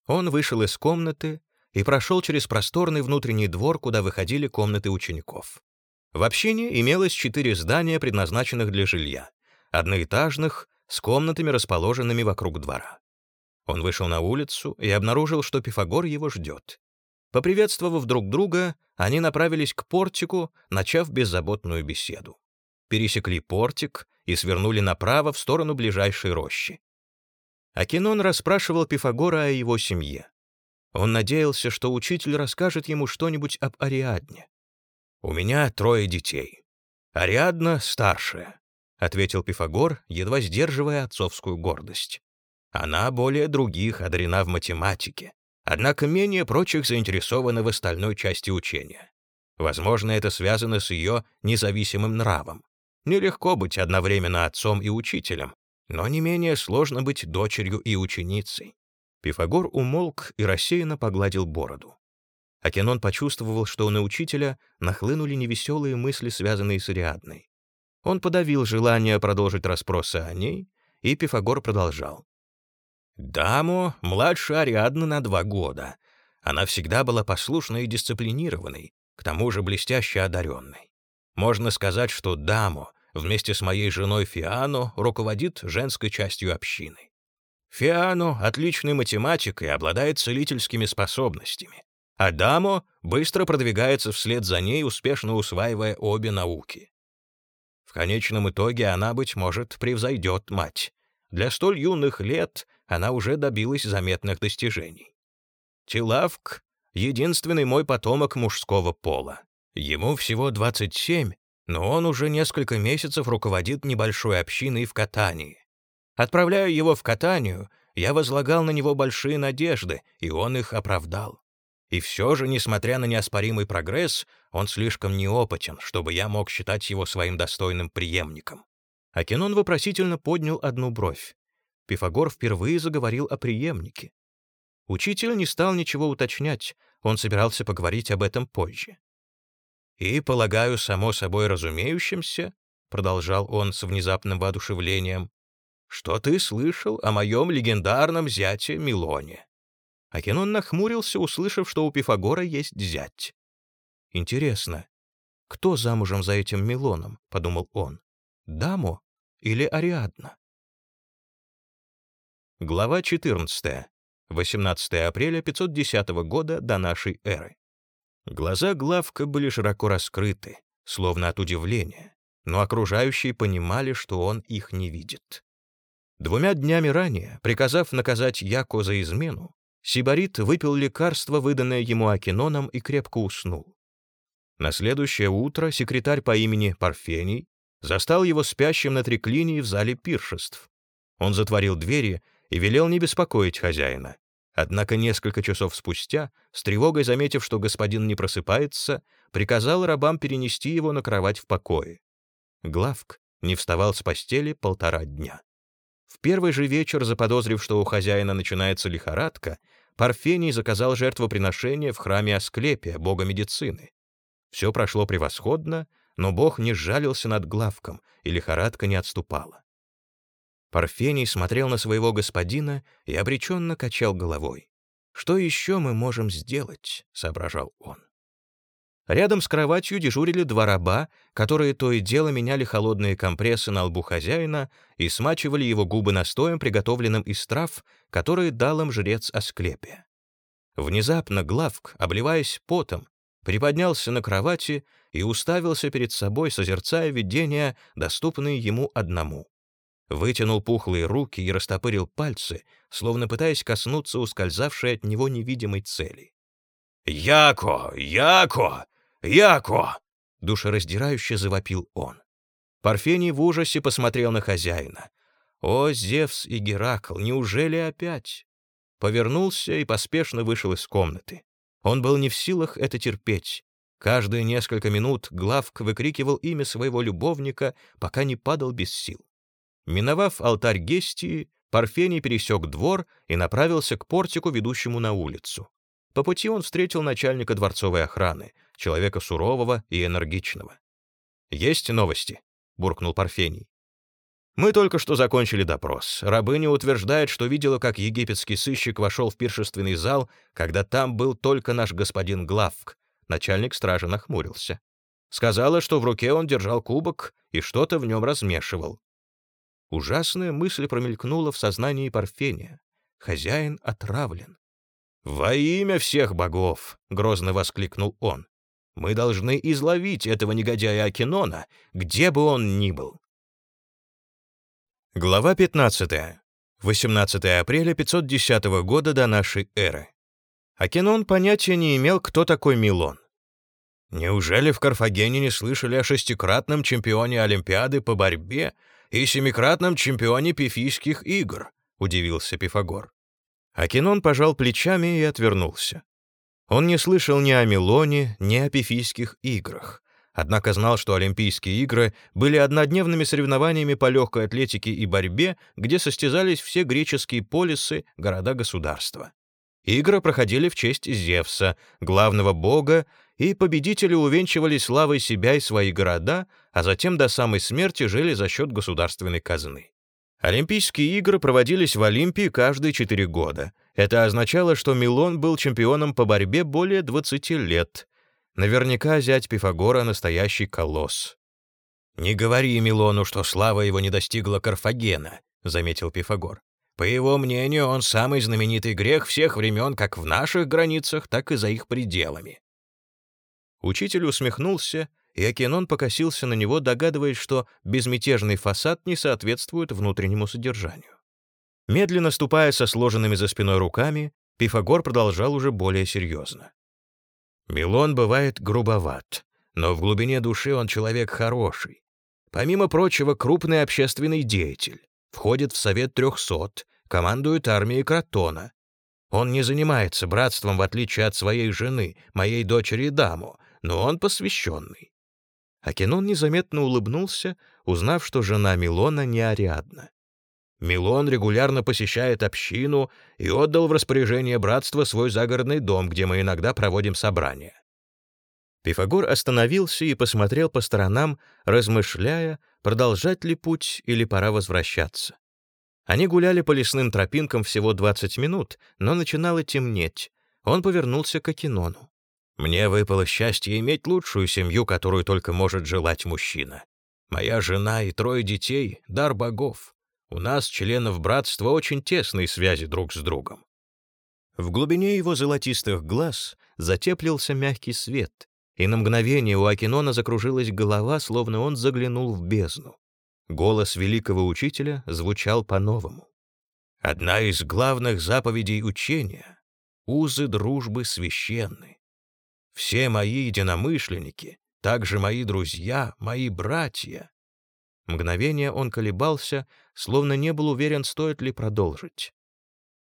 Он вышел из комнаты и прошел через просторный внутренний двор, куда выходили комнаты учеников. В общине имелось четыре здания, предназначенных для жилья, одноэтажных, с комнатами, расположенными вокруг двора. Он вышел на улицу и обнаружил, что Пифагор его ждет. Поприветствовав друг друга, они направились к портику, начав беззаботную беседу. Пересекли портик и свернули направо в сторону ближайшей рощи. Акинон расспрашивал Пифагора о его семье. Он надеялся, что учитель расскажет ему что-нибудь об Ариадне. «У меня трое детей. Ариадна — старшая», — ответил Пифагор, едва сдерживая отцовскую гордость. «Она более других одарена в математике, однако менее прочих заинтересована в остальной части учения. Возможно, это связано с ее независимым нравом. Нелегко быть одновременно отцом и учителем, но не менее сложно быть дочерью и ученицей. Пифагор умолк и рассеянно погладил бороду. Акинон почувствовал, что на учителя нахлынули невеселые мысли, связанные с Ариадной. Он подавил желание продолжить расспросы о ней, и Пифагор продолжал. «Дамо младше Ариадны на два года. Она всегда была послушной и дисциплинированной, к тому же блестяще одаренной. Можно сказать, что Дамо вместе с моей женой Фиано руководит женской частью общины. Фиано — отличный математик и обладает целительскими способностями. Адамо быстро продвигается вслед за ней, успешно усваивая обе науки. В конечном итоге она, быть может, превзойдет мать. Для столь юных лет она уже добилась заметных достижений. Тилавк — единственный мой потомок мужского пола. Ему всего 27, но он уже несколько месяцев руководит небольшой общиной в Катании. Отправляя его в Катанию, я возлагал на него большие надежды, и он их оправдал. И все же, несмотря на неоспоримый прогресс, он слишком неопытен, чтобы я мог считать его своим достойным преемником. Акинон вопросительно поднял одну бровь. Пифагор впервые заговорил о преемнике. Учитель не стал ничего уточнять, он собирался поговорить об этом позже. «И, полагаю, само собой разумеющимся», — продолжал он с внезапным воодушевлением, «что ты слышал о моем легендарном зяте Милоне. Акинон нахмурился, услышав, что у Пифагора есть зять. «Интересно, кто замужем за этим Милоном?» — подумал он. «Дамо или Ариадна?» Глава 14. 18 апреля 510 года до нашей эры. Глаза Главка были широко раскрыты, словно от удивления, но окружающие понимали, что он их не видит. Двумя днями ранее, приказав наказать Яко за измену, Сибарит выпил лекарство, выданное ему Акиноном, и крепко уснул. На следующее утро секретарь по имени Парфений застал его спящим на триклинии в зале пиршеств. Он затворил двери и велел не беспокоить хозяина. Однако несколько часов спустя, с тревогой заметив, что господин не просыпается, приказал рабам перенести его на кровать в покое. Главк не вставал с постели полтора дня. В первый же вечер, заподозрив, что у хозяина начинается лихорадка, Парфений заказал жертвоприношение в храме Асклепия, бога медицины. Все прошло превосходно, но бог не сжалился над главком, и лихорадка не отступала. Парфений смотрел на своего господина и обреченно качал головой. «Что еще мы можем сделать?» — соображал он. Рядом с кроватью дежурили два раба, которые то и дело меняли холодные компрессы на лбу хозяина и смачивали его губы настоем, приготовленным из трав, которые дал им жрец Асклепия. Внезапно Главк, обливаясь потом, приподнялся на кровати и уставился перед собой, созерцая видения, доступные ему одному. Вытянул пухлые руки и растопырил пальцы, словно пытаясь коснуться ускользавшей от него невидимой цели. «Яко! Яко! «Яко!» — душераздирающе завопил он. Парфений в ужасе посмотрел на хозяина. «О, Зевс и Геракл, неужели опять?» Повернулся и поспешно вышел из комнаты. Он был не в силах это терпеть. Каждые несколько минут Главк выкрикивал имя своего любовника, пока не падал без сил. Миновав алтарь Гестии, Парфений пересек двор и направился к портику, ведущему на улицу. По пути он встретил начальника дворцовой охраны, человека сурового и энергичного. «Есть новости», — буркнул Парфений. «Мы только что закончили допрос. Рабыня утверждает, что видела, как египетский сыщик вошел в пиршественный зал, когда там был только наш господин Главк». Начальник стражи нахмурился. Сказала, что в руке он держал кубок и что-то в нем размешивал. Ужасная мысль промелькнула в сознании Парфения. Хозяин отравлен. «Во имя всех богов!» — грозно воскликнул он. «Мы должны изловить этого негодяя Акинона, где бы он ни был». Глава 15. 18 апреля 510 года до нашей эры. Акинон понятия не имел, кто такой Милон. Неужели в Карфагене не слышали о шестикратном чемпионе Олимпиады по борьбе и семикратном чемпионе пифийских игр? Удивился Пифагор. Акинон пожал плечами и отвернулся. Он не слышал ни о Милоне, ни о пифийских играх, однако знал, что Олимпийские игры были однодневными соревнованиями по легкой атлетике и борьбе, где состязались все греческие полисы, города-государства. Игры проходили в честь Зевса, главного бога, и победители увенчивали славой себя и свои города, а затем до самой смерти жили за счет государственной казны. Олимпийские игры проводились в Олимпии каждые четыре года. Это означало, что Милон был чемпионом по борьбе более 20 лет. Наверняка зять Пифагора — настоящий колосс. «Не говори Милону, что слава его не достигла Карфагена», — заметил Пифагор.
По его мнению, он самый знаменитый грех всех времен как в наших границах, так и за их пределами.
Учитель усмехнулся, и Акинон покосился на него, догадываясь, что безмятежный фасад не соответствует внутреннему содержанию. Медленно ступая со сложенными за спиной руками, Пифагор продолжал уже более серьезно.
«Милон бывает грубоват, но в глубине души он человек хороший. Помимо прочего, крупный общественный деятель, входит в Совет трехсот, командует армией Кротона. Он не занимается братством, в отличие от своей жены, моей дочери Даму, но он посвященный.
Акинон незаметно улыбнулся, узнав, что жена Милона не Ариадна.
Милон регулярно посещает общину и отдал в распоряжение братства свой загородный дом, где мы иногда проводим собрания.
Пифагор остановился и посмотрел по сторонам, размышляя, продолжать ли путь или пора возвращаться. Они гуляли по лесным тропинкам всего 20 минут, но начинало темнеть. Он повернулся к Акинону.
«Мне выпало счастье иметь лучшую семью, которую только может желать мужчина. Моя жена и трое детей — дар богов. У нас, членов братства, очень тесные связи друг с другом».
В глубине его золотистых глаз затеплился мягкий свет, и на мгновение у Акинона закружилась голова, словно он заглянул в бездну. Голос великого учителя звучал по-новому.
«Одна из главных заповедей учения — узы дружбы священны. Все мои единомышленники, также мои друзья, мои братья».
Мгновение он колебался, словно не был уверен, стоит ли продолжить.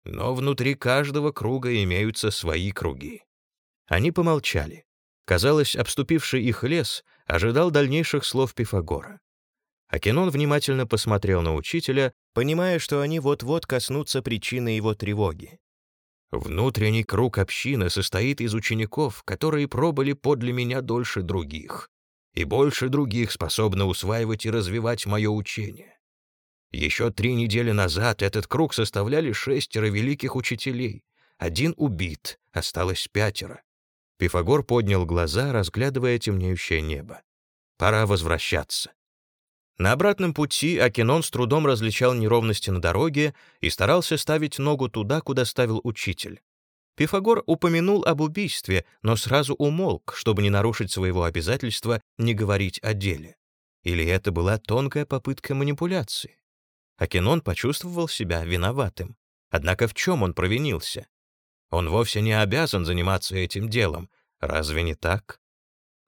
Но внутри каждого круга имеются свои круги.
Они помолчали. Казалось, обступивший их лес ожидал дальнейших слов Пифагора. Акинон внимательно посмотрел на учителя, понимая, что они вот-вот коснутся причины его тревоги.
«Внутренний круг общины состоит из учеников, которые пробыли подле меня дольше других, и больше других способны усваивать и развивать мое учение. Еще три недели назад этот круг составляли шестеро великих учителей. Один убит, осталось пятеро.
Пифагор поднял глаза, разглядывая темнеющее небо. Пора возвращаться. На обратном пути Акинон с трудом различал неровности на дороге и старался ставить ногу туда, куда ставил учитель. Пифагор упомянул об убийстве, но сразу умолк, чтобы не нарушить своего обязательства не говорить о деле. Или это была тонкая попытка манипуляции? Акинон почувствовал себя виноватым. Однако в чем он провинился? Он вовсе не обязан заниматься этим делом. Разве не так?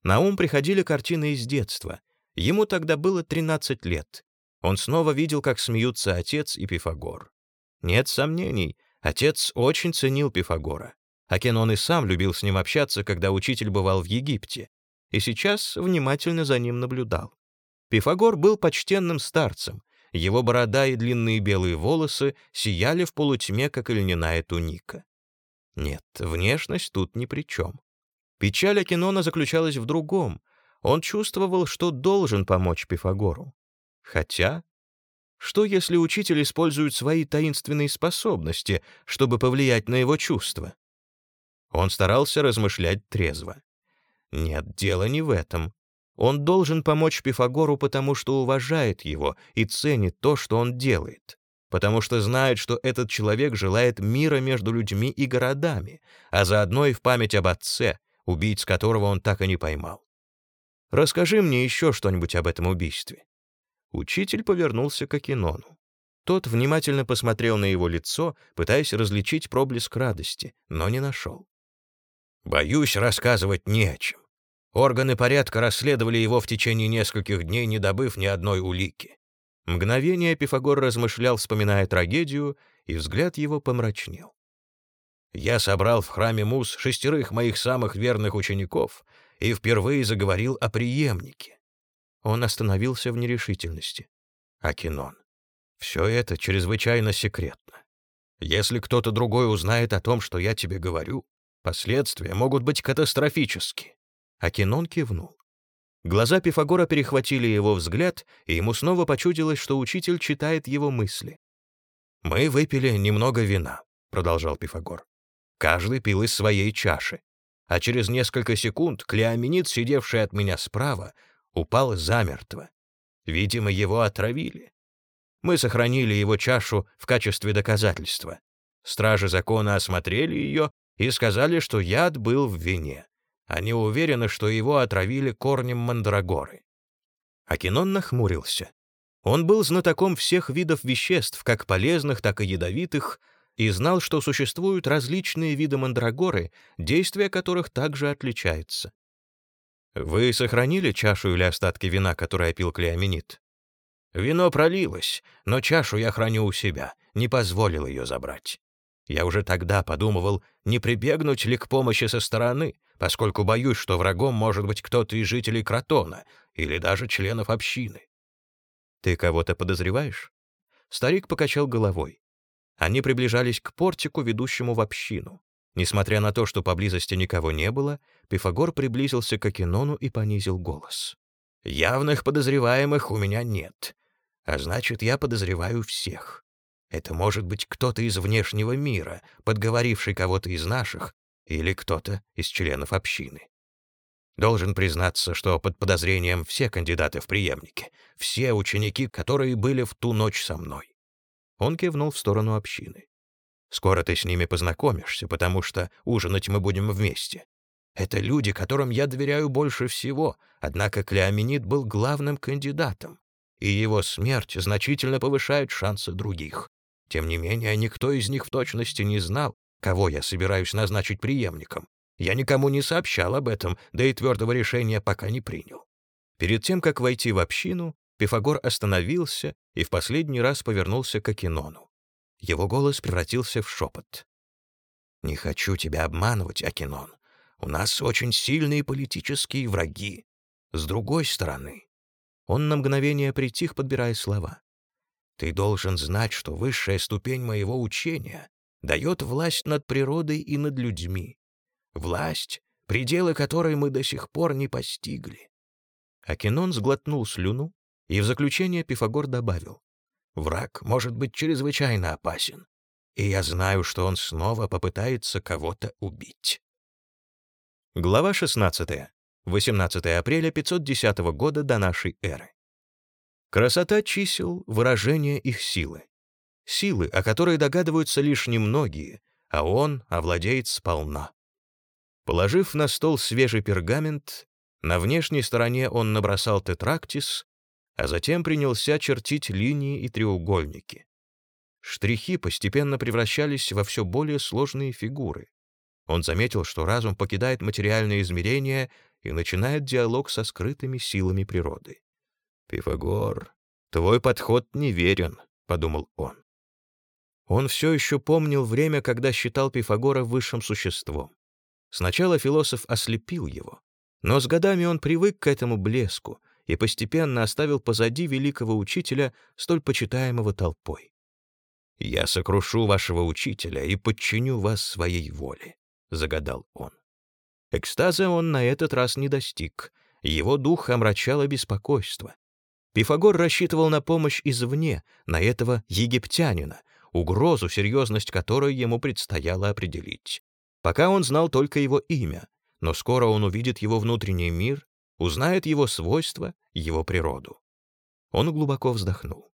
На ум приходили картины из детства. Ему тогда было 13 лет. Он снова видел, как смеются отец и Пифагор. Нет сомнений, отец очень ценил Пифагора. Акенон и сам любил с ним общаться, когда учитель бывал в Египте, и сейчас внимательно за ним наблюдал. Пифагор был почтенным старцем, его борода и длинные белые волосы сияли в полутьме, как льняная туника. Нет, внешность тут ни при чем. Печаль Акинона заключалась в другом. Он чувствовал, что должен помочь Пифагору. Хотя, что если учитель использует свои таинственные способности, чтобы повлиять на его чувства? Он старался размышлять трезво. Нет, дело не в этом. Он должен помочь Пифагору, потому что уважает его и ценит то, что он делает потому что знает, что этот человек желает мира между людьми и городами, а заодно и в память об отце, убийц которого он так и не поймал. Расскажи мне еще что-нибудь об этом убийстве». Учитель повернулся к Акинону. Тот внимательно посмотрел на его лицо, пытаясь различить проблеск радости, но не нашел.
«Боюсь, рассказывать не о чем. Органы порядка расследовали его в течение нескольких дней, не добыв ни одной улики.
Мгновение Пифагор размышлял, вспоминая трагедию, и взгляд его помрачнел.
«Я собрал в храме Мус шестерых моих самых верных учеников и впервые заговорил о преемнике».
Он остановился в нерешительности.
«Акинон, все это чрезвычайно секретно. Если кто-то другой узнает о том, что я тебе говорю, последствия могут быть катастрофические».
Акинон кивнул. Глаза Пифагора перехватили его взгляд, и ему снова почудилось, что учитель читает его мысли.
«Мы выпили немного вина», — продолжал Пифагор. «Каждый пил из своей чаши. А через несколько секунд Клеоменид, сидевший от меня справа, упал замертво. Видимо, его отравили.
Мы сохранили его чашу в качестве доказательства. Стражи закона осмотрели ее и сказали, что яд был в вине. Они уверены, что его отравили корнем мандрагоры. Акинон нахмурился. Он был знатоком всех видов веществ, как полезных, так и ядовитых, и знал, что существуют различные виды мандрагоры, действия которых также отличаются. «Вы сохранили чашу или остатки вина, которое пил Клеоменит?» «Вино пролилось, но чашу я храню у себя, не позволил ее забрать. Я уже тогда подумывал, не прибегнуть ли к помощи со стороны, поскольку боюсь, что врагом может быть кто-то из жителей Кротона или даже членов общины. «Ты кого-то подозреваешь?» Старик покачал головой. Они приближались к портику, ведущему в общину. Несмотря на то, что поблизости никого не было, Пифагор приблизился к Акинону и понизил голос. «Явных подозреваемых у меня нет, а значит, я подозреваю всех. Это может быть кто-то из внешнего мира, подговоривший кого-то из наших, или кто-то из членов общины. Должен признаться, что под подозрением все кандидаты в преемники, все ученики, которые были в ту ночь со мной. Он кивнул в сторону общины. Скоро ты с ними познакомишься, потому что ужинать мы будем вместе. Это люди, которым я доверяю больше всего, однако Клеоменид был главным кандидатом, и его смерть значительно повышает шансы других. Тем не менее, никто из них в точности не знал, кого я собираюсь назначить преемником, я никому не сообщал об этом, да и твердого решения пока не принял. Перед тем, как войти в общину, Пифагор остановился и в последний раз повернулся к Акинону. Его голос превратился в шепот. «Не хочу тебя обманывать, Акинон. У нас очень сильные политические враги. С другой стороны...» Он на мгновение притих, подбирая слова. «Ты должен знать, что высшая ступень моего учения дает власть над природой и над людьми власть, пределы которой мы до сих пор не постигли. Акинон сглотнул слюну, и в заключение Пифагор добавил, «Враг может быть чрезвычайно опасен, и я знаю, что он снова попытается кого-то убить». Глава 16. 18 апреля 510 года до нашей эры. Красота чисел — выражение их силы. Силы, о которой догадываются лишь немногие, а он овладеет сполна. Положив на стол свежий пергамент, на внешней стороне он набросал тетрактис, а затем принялся чертить линии и треугольники. Штрихи постепенно превращались во все более сложные фигуры. Он заметил, что разум покидает материальные измерения и начинает диалог со скрытыми силами природы. «Пифагор, твой подход неверен», — подумал он. Он все еще помнил время, когда считал Пифагора высшим существом. Сначала философ ослепил его, но с годами он привык к этому блеску и постепенно оставил позади великого учителя, столь почитаемого толпой. «Я сокрушу вашего учителя и подчиню вас своей воле», — загадал он. Экстаза он на этот раз не достиг, его дух омрачало беспокойство. Пифагор рассчитывал на помощь извне, на этого египтянина, угрозу, серьезность которой ему предстояло определить. Пока он знал только его имя, но скоро он увидит его внутренний мир, узнает его свойства, его природу. Он глубоко вздохнул.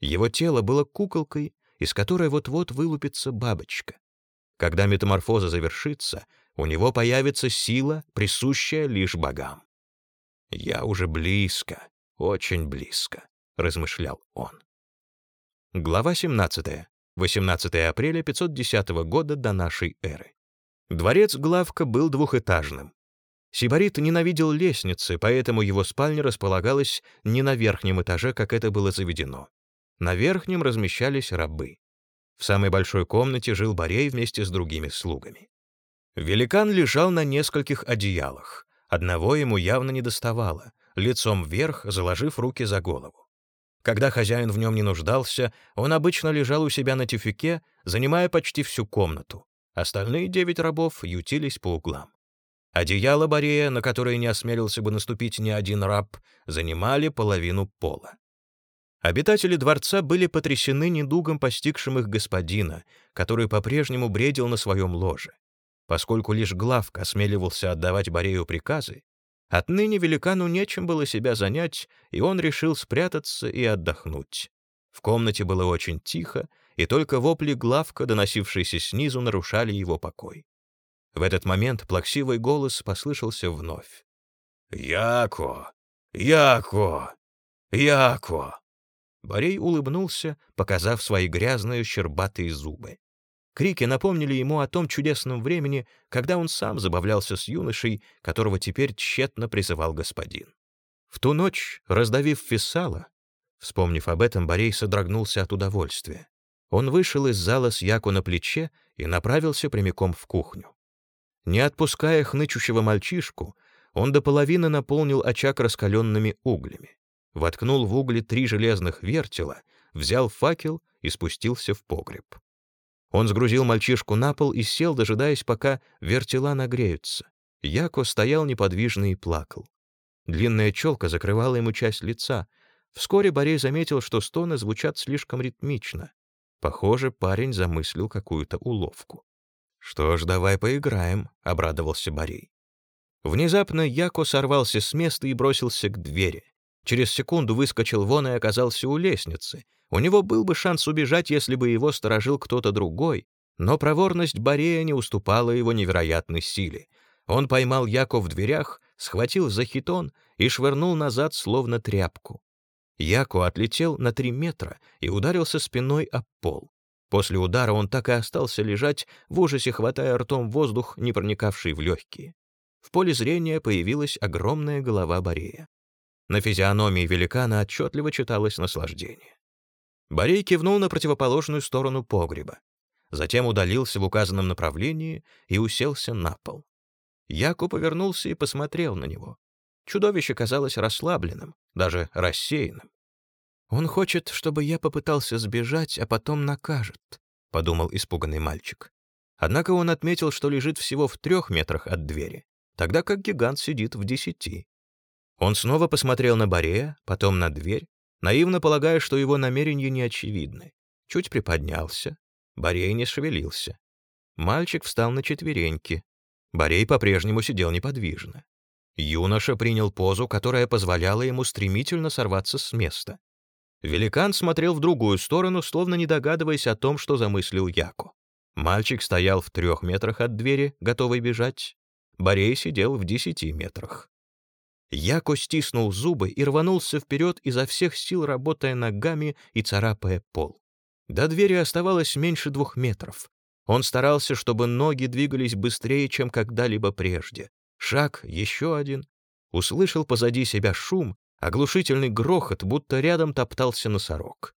Его тело было куколкой, из которой вот-вот вылупится бабочка. Когда метаморфоза завершится, у него появится сила, присущая лишь богам. «Я уже близко, очень близко», — размышлял он. Глава 17. 18 апреля 510 года до нашей эры. Дворец Главка был двухэтажным. Сибарит ненавидел лестницы, поэтому его спальня располагалась не на верхнем этаже, как это было заведено. На верхнем размещались рабы. В самой большой комнате жил Борей вместе с другими слугами. Великан лежал на нескольких одеялах. Одного ему явно не доставало, лицом вверх, заложив руки за голову. Когда хозяин в нем не нуждался, он обычно лежал у себя на тюфике, занимая почти всю комнату. Остальные девять рабов ютились по углам. Одеяло Борея, на которое не осмелился бы наступить ни один раб, занимали половину пола. Обитатели дворца были потрясены недугом, постигшим их господина, который по-прежнему бредил на своем ложе. Поскольку лишь главка осмеливался отдавать Борею приказы, отныне великану нечем было себя занять, и он решил спрятаться и отдохнуть. В комнате было очень тихо, и только вопли главка, доносившиеся снизу, нарушали его покой. В этот момент плаксивый голос послышался вновь. «Яко! Яко! Яко!» Борей улыбнулся, показав свои грязные щербатые зубы. Крики напомнили ему о том чудесном времени, когда он сам забавлялся с юношей, которого теперь тщетно призывал господин. В ту ночь, раздавив Фессала, вспомнив об этом, Борей содрогнулся от удовольствия. Он вышел из зала с Яку на плече и направился прямиком в кухню. Не отпуская хнычущего мальчишку, он до половины наполнил очаг раскаленными углями, воткнул в угли три железных вертела, взял факел и спустился в погреб. Он сгрузил мальчишку на пол и сел, дожидаясь, пока вертела нагреются. Яко стоял неподвижно и плакал. Длинная челка закрывала ему часть лица. Вскоре Борей заметил, что стоны звучат слишком ритмично. Похоже, парень замыслил какую-то уловку. «Что ж, давай поиграем», — обрадовался Борей. Внезапно Яко сорвался с места и бросился к двери. Через секунду выскочил вон и оказался у лестницы. У него был бы шанс убежать, если бы его сторожил кто-то другой, но проворность Борея не уступала его невероятной силе. Он поймал Яко в дверях, схватил за хитон и швырнул назад, словно тряпку. Яко отлетел на три метра и ударился спиной об пол. После удара он так и остался лежать, в ужасе хватая ртом воздух, не проникавший в легкие. В поле зрения появилась огромная голова Борея. На физиономии великана отчетливо читалось наслаждение. Борей кивнул на противоположную сторону погреба. Затем удалился в указанном направлении и уселся на пол. Яку повернулся и посмотрел на него. Чудовище казалось расслабленным, даже рассеянным. «Он хочет, чтобы я попытался сбежать, а потом накажет», — подумал испуганный мальчик. Однако он отметил, что лежит всего в трех метрах от двери, тогда как гигант сидит в десяти. Он снова посмотрел на Борея, потом на дверь, наивно полагая, что его намерения не очевидны. Чуть приподнялся. Борей не шевелился. Мальчик встал на четвереньки. Борей по-прежнему сидел неподвижно. Юноша принял позу, которая позволяла ему стремительно сорваться с места. Великан смотрел в другую сторону, словно не догадываясь о том, что замыслил Яко. Мальчик стоял в трех метрах от двери, готовый бежать. Борей сидел в десяти метрах. Яко стиснул зубы и рванулся вперед изо всех сил, работая ногами и царапая пол. До двери оставалось меньше двух метров. Он старался, чтобы ноги двигались быстрее, чем когда-либо прежде. Шаг, еще один. Услышал позади себя шум, оглушительный грохот, будто рядом топтался носорог.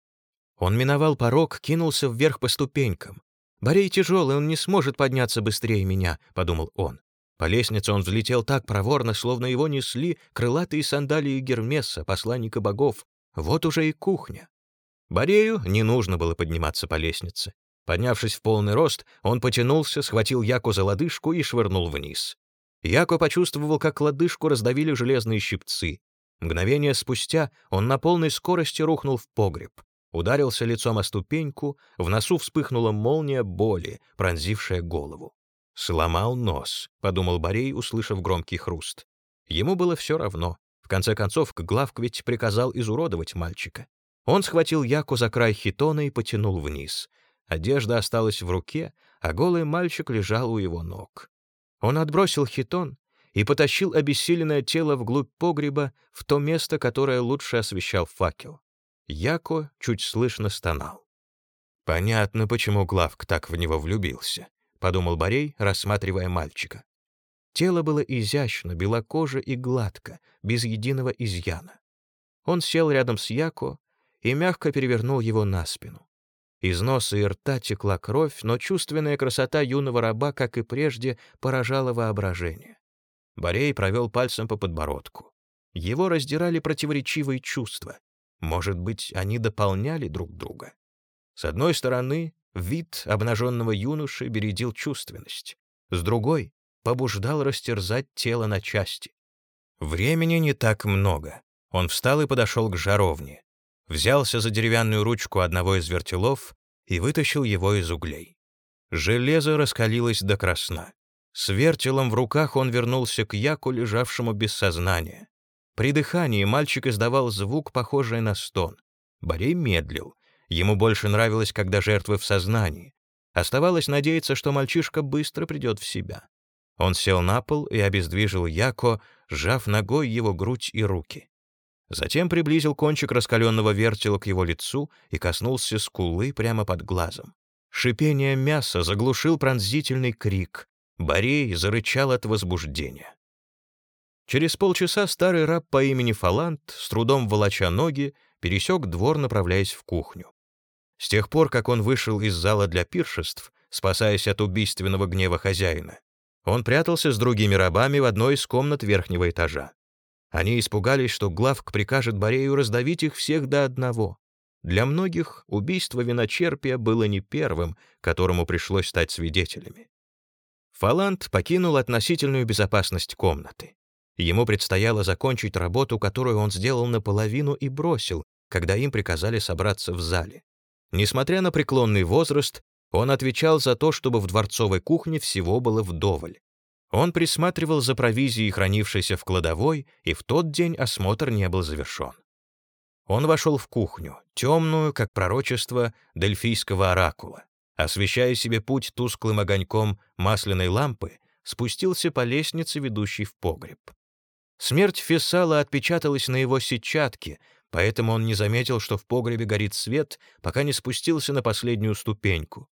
Он миновал порог, кинулся вверх по ступенькам. «Борей тяжелый, он не сможет подняться быстрее меня», — подумал он. По лестнице он взлетел так проворно, словно его несли крылатые сандалии Гермеса, посланника богов. Вот уже и кухня. Борею не нужно было подниматься по лестнице. Поднявшись в полный рост, он потянулся, схватил Яку за лодыжку и швырнул вниз. Яко почувствовал, как лодыжку раздавили железные щипцы. Мгновение спустя он на полной скорости рухнул в погреб. Ударился лицом о ступеньку, в носу вспыхнула молния боли, пронзившая голову. «Сломал нос», — подумал Борей, услышав громкий хруст. Ему было все равно. В конце концов, Главк ведь приказал изуродовать мальчика. Он схватил Яку за край хитона и потянул вниз. Одежда осталась в руке, а голый мальчик лежал у его ног. Он отбросил хитон и потащил обессиленное тело вглубь погреба в то место, которое лучше освещал факел. Яко чуть слышно стонал. Понятно, почему Главк так в него влюбился. — подумал Борей, рассматривая мальчика. Тело было изящно, белокоже и гладко, без единого изъяна. Он сел рядом с Яко и мягко перевернул его на спину. Из носа и рта текла кровь, но чувственная красота юного раба, как и прежде, поражала воображение. Борей провел пальцем по подбородку. Его раздирали противоречивые чувства. Может быть, они дополняли друг друга. С одной стороны, Вид обнаженного юноши бередил чувственность. С другой — побуждал растерзать тело на части. Времени не так много. Он встал и подошел к жаровне. Взялся за деревянную ручку одного из вертелов и вытащил его из углей. Железо раскалилось до красна. С вертелом в руках он вернулся к Яку, лежавшему без сознания. При дыхании мальчик издавал звук, похожий на стон. Борей медлил, Ему больше нравилось, когда жертвы в сознании. Оставалось надеяться, что мальчишка быстро придет в себя. Он сел на пол и обездвижил Яко, сжав ногой его грудь и руки. Затем приблизил кончик раскаленного вертела к его лицу и коснулся скулы прямо под глазом. Шипение мяса заглушил пронзительный крик. Борей зарычал от возбуждения. Через полчаса старый раб по имени Фалант, с трудом волоча ноги, пересек двор, направляясь в кухню. С тех пор, как он вышел из зала для пиршеств, спасаясь от убийственного гнева хозяина, он прятался с другими рабами в одной из комнат верхнего этажа. Они испугались, что Главк прикажет Борею раздавить их всех до одного. Для многих убийство виночерпия было не первым, которому пришлось стать свидетелями. Фалант покинул относительную безопасность комнаты. Ему предстояло закончить работу, которую он сделал наполовину и бросил, когда им приказали собраться в зале. Несмотря на преклонный возраст, он отвечал за то, чтобы в дворцовой кухне всего было вдоволь. Он присматривал за провизией, хранившейся в кладовой, и в тот день осмотр не был завершен. Он вошел в кухню, темную, как пророчество дельфийского оракула. Освещая себе путь тусклым огоньком масляной лампы, спустился по лестнице, ведущей в погреб. Смерть Фессала отпечаталась на его сетчатке, поэтому он не заметил, что в погребе горит свет, пока не спустился на последнюю ступеньку.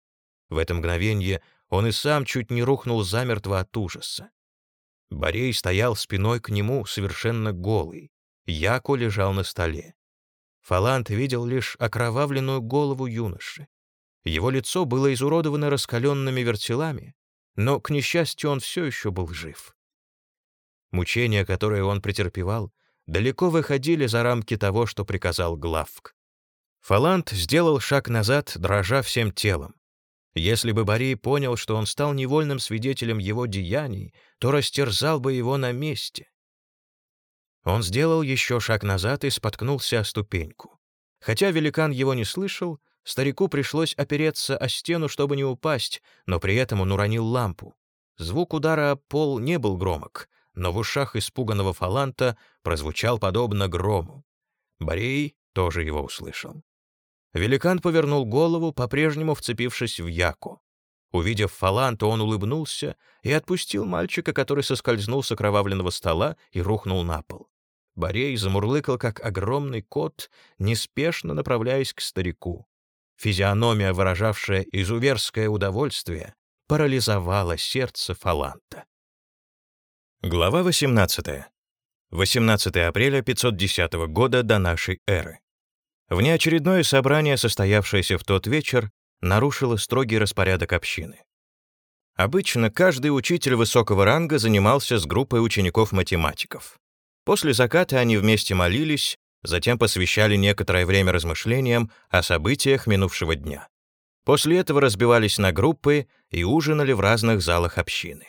В это мгновение он и сам чуть не рухнул замертво от ужаса. Борей стоял спиной к нему, совершенно голый. Яко лежал на столе. Фалант видел лишь окровавленную голову юноши. Его лицо было изуродовано раскаленными вертелами, но, к несчастью, он все еще был жив. Мучения, которые он претерпевал, далеко выходили за рамки того, что приказал Главк. Фалант сделал шаг назад, дрожа всем телом. Если бы Борей понял, что он стал невольным свидетелем его деяний, то растерзал бы его на месте. Он сделал еще шаг назад и споткнулся о ступеньку. Хотя великан его не слышал, старику пришлось опереться о стену, чтобы не упасть, но при этом он уронил лампу. Звук удара о пол не был громок, но в ушах испуганного фаланта прозвучал подобно грому. Борей тоже его услышал. Великан повернул голову, по-прежнему вцепившись в яку. Увидев фаланта, он улыбнулся и отпустил мальчика, который соскользнул с окровавленного стола и рухнул на пол. Борей замурлыкал, как огромный кот, неспешно направляясь к старику. Физиономия, выражавшая изуверское удовольствие, парализовала сердце фаланта. Глава 18. 18 апреля 510 года до нашей эры. Внеочередное собрание, состоявшееся в тот вечер, нарушило строгий распорядок общины. Обычно каждый учитель высокого ранга занимался с группой учеников-математиков. После заката они вместе молились, затем посвящали некоторое время размышлениям о событиях минувшего дня. После этого разбивались на группы и ужинали в разных залах общины.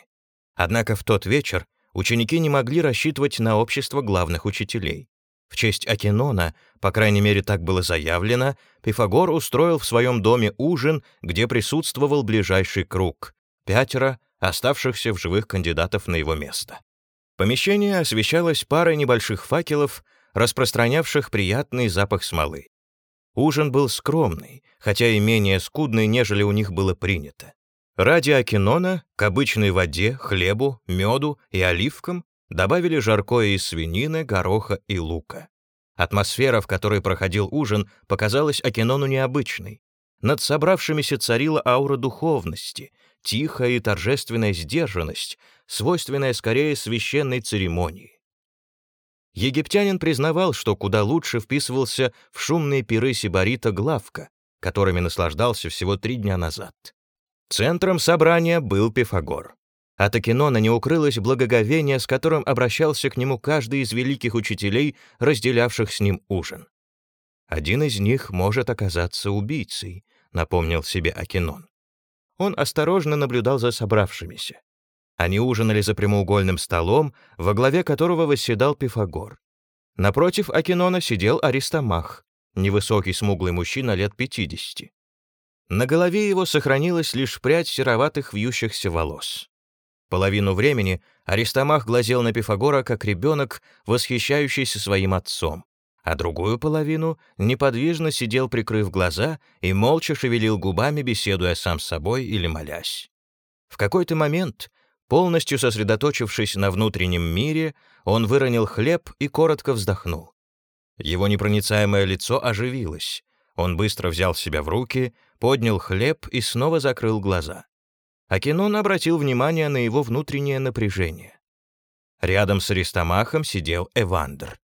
Однако в тот вечер ученики не могли рассчитывать на общество главных учителей. В честь Акинона, по крайней мере так было заявлено, Пифагор устроил в своем доме ужин, где присутствовал ближайший круг — пятеро оставшихся в живых кандидатов на его место. Помещение освещалось парой небольших факелов, распространявших приятный запах смолы. Ужин был скромный, хотя и менее скудный, нежели у них было принято. Ради Акинона к обычной воде, хлебу, меду и оливкам добавили жаркое из свинины, гороха и лука. Атмосфера, в которой проходил ужин, показалась Акинону необычной. Над собравшимися царила аура духовности, тихая и торжественная сдержанность, свойственная скорее священной церемонии. Египтянин признавал, что куда лучше вписывался в шумные пиры сибарита Главка, которыми наслаждался всего три дня назад. Центром собрания был Пифагор. От Акинона не укрылось благоговение, с которым обращался к нему каждый из великих учителей, разделявших с ним ужин. «Один из них может оказаться убийцей», — напомнил себе Акинон. Он осторожно наблюдал за собравшимися. Они ужинали за прямоугольным столом, во главе которого восседал Пифагор. Напротив Акинона сидел Аристомах, невысокий смуглый мужчина лет пятидесяти. На голове его сохранилась лишь прядь сероватых вьющихся волос. Половину времени Аристомах глазел на Пифагора как ребенок, восхищающийся своим отцом, а другую половину неподвижно сидел, прикрыв глаза, и молча шевелил губами, беседуя сам с собой или молясь. В какой-то момент, полностью сосредоточившись на внутреннем мире, он выронил хлеб и коротко вздохнул. Его непроницаемое лицо оживилось. Он быстро взял себя в руки, поднял хлеб и снова закрыл глаза. Акинон обратил внимание на его внутреннее напряжение. Рядом с Аристомахом сидел Эвандр.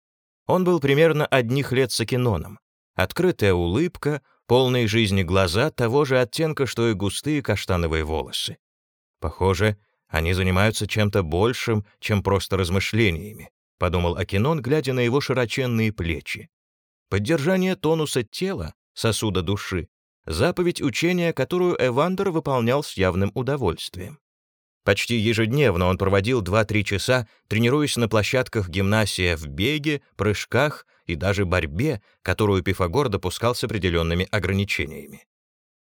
Он был примерно одних лет с Акиноном. Открытая улыбка, полные жизни глаза того же оттенка, что и густые каштановые волосы. Похоже, они занимаются чем-то большим, чем просто размышлениями, подумал Акинон, глядя на его широченные плечи. Поддержание тонуса тела, сосуда души, заповедь учения, которую Эвандер выполнял с явным удовольствием. Почти ежедневно он проводил 2-3 часа, тренируясь на площадках гимнасия в беге, прыжках и даже борьбе, которую Пифагор допускал с определенными ограничениями.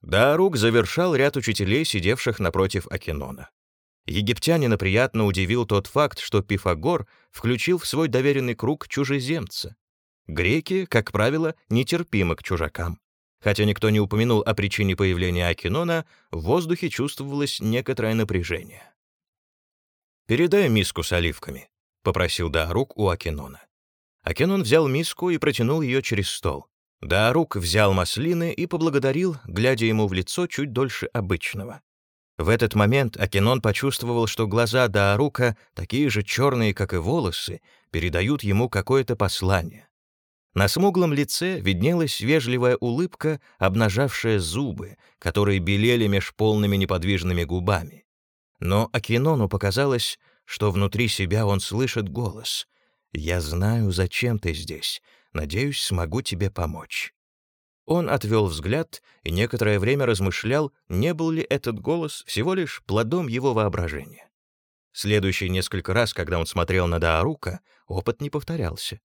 Даарук завершал ряд учителей, сидевших напротив Акинона. Египтянина приятно удивил тот факт, что Пифагор включил в свой доверенный круг чужеземца. Греки, как правило, нетерпимы к чужакам. Хотя никто не упомянул о причине появления Акинона, в воздухе чувствовалось некоторое напряжение. «Передай миску с оливками», — попросил Даарук у Акинона. Акинон взял миску и протянул ее через стол. Даарук взял маслины и поблагодарил, глядя ему в лицо чуть дольше обычного. В этот момент Акинон почувствовал, что глаза Даарука, такие же черные, как и волосы, передают ему какое-то послание. На смуглом лице виднелась вежливая улыбка, обнажавшая зубы, которые белели меж полными неподвижными губами. Но Акинону показалось, что внутри себя он слышит голос. «Я знаю, зачем ты здесь. Надеюсь, смогу тебе помочь». Он отвел взгляд и некоторое время размышлял, не был ли этот голос всего лишь плодом его воображения. Следующие несколько раз, когда он смотрел на Даарука, опыт не повторялся.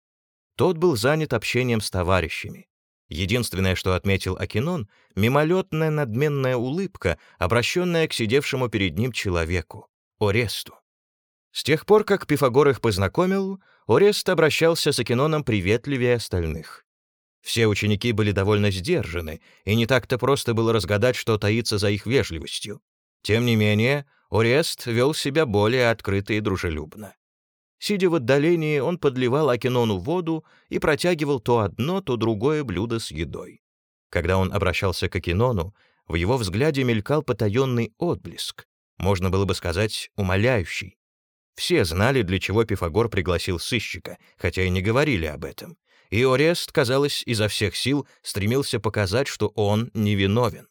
Тот был занят общением с товарищами. Единственное, что отметил Акинон, мимолетная надменная улыбка, обращенная к сидевшему перед ним человеку, Оресту. С тех пор, как Пифагор их познакомил, Орест обращался с Акиноном приветливее остальных. Все ученики были довольно сдержаны, и не так-то просто было разгадать, что таится за их вежливостью. Тем не менее, Орест вел себя более открыто и дружелюбно. Сидя в отдалении, он подливал Акинону воду и протягивал то одно, то другое блюдо с едой. Когда он обращался к Акинону, в его взгляде мелькал потаенный отблеск, можно было бы сказать, умоляющий. Все знали, для чего Пифагор пригласил сыщика, хотя и не говорили об этом. И Орест, казалось, изо всех сил стремился показать, что он невиновен.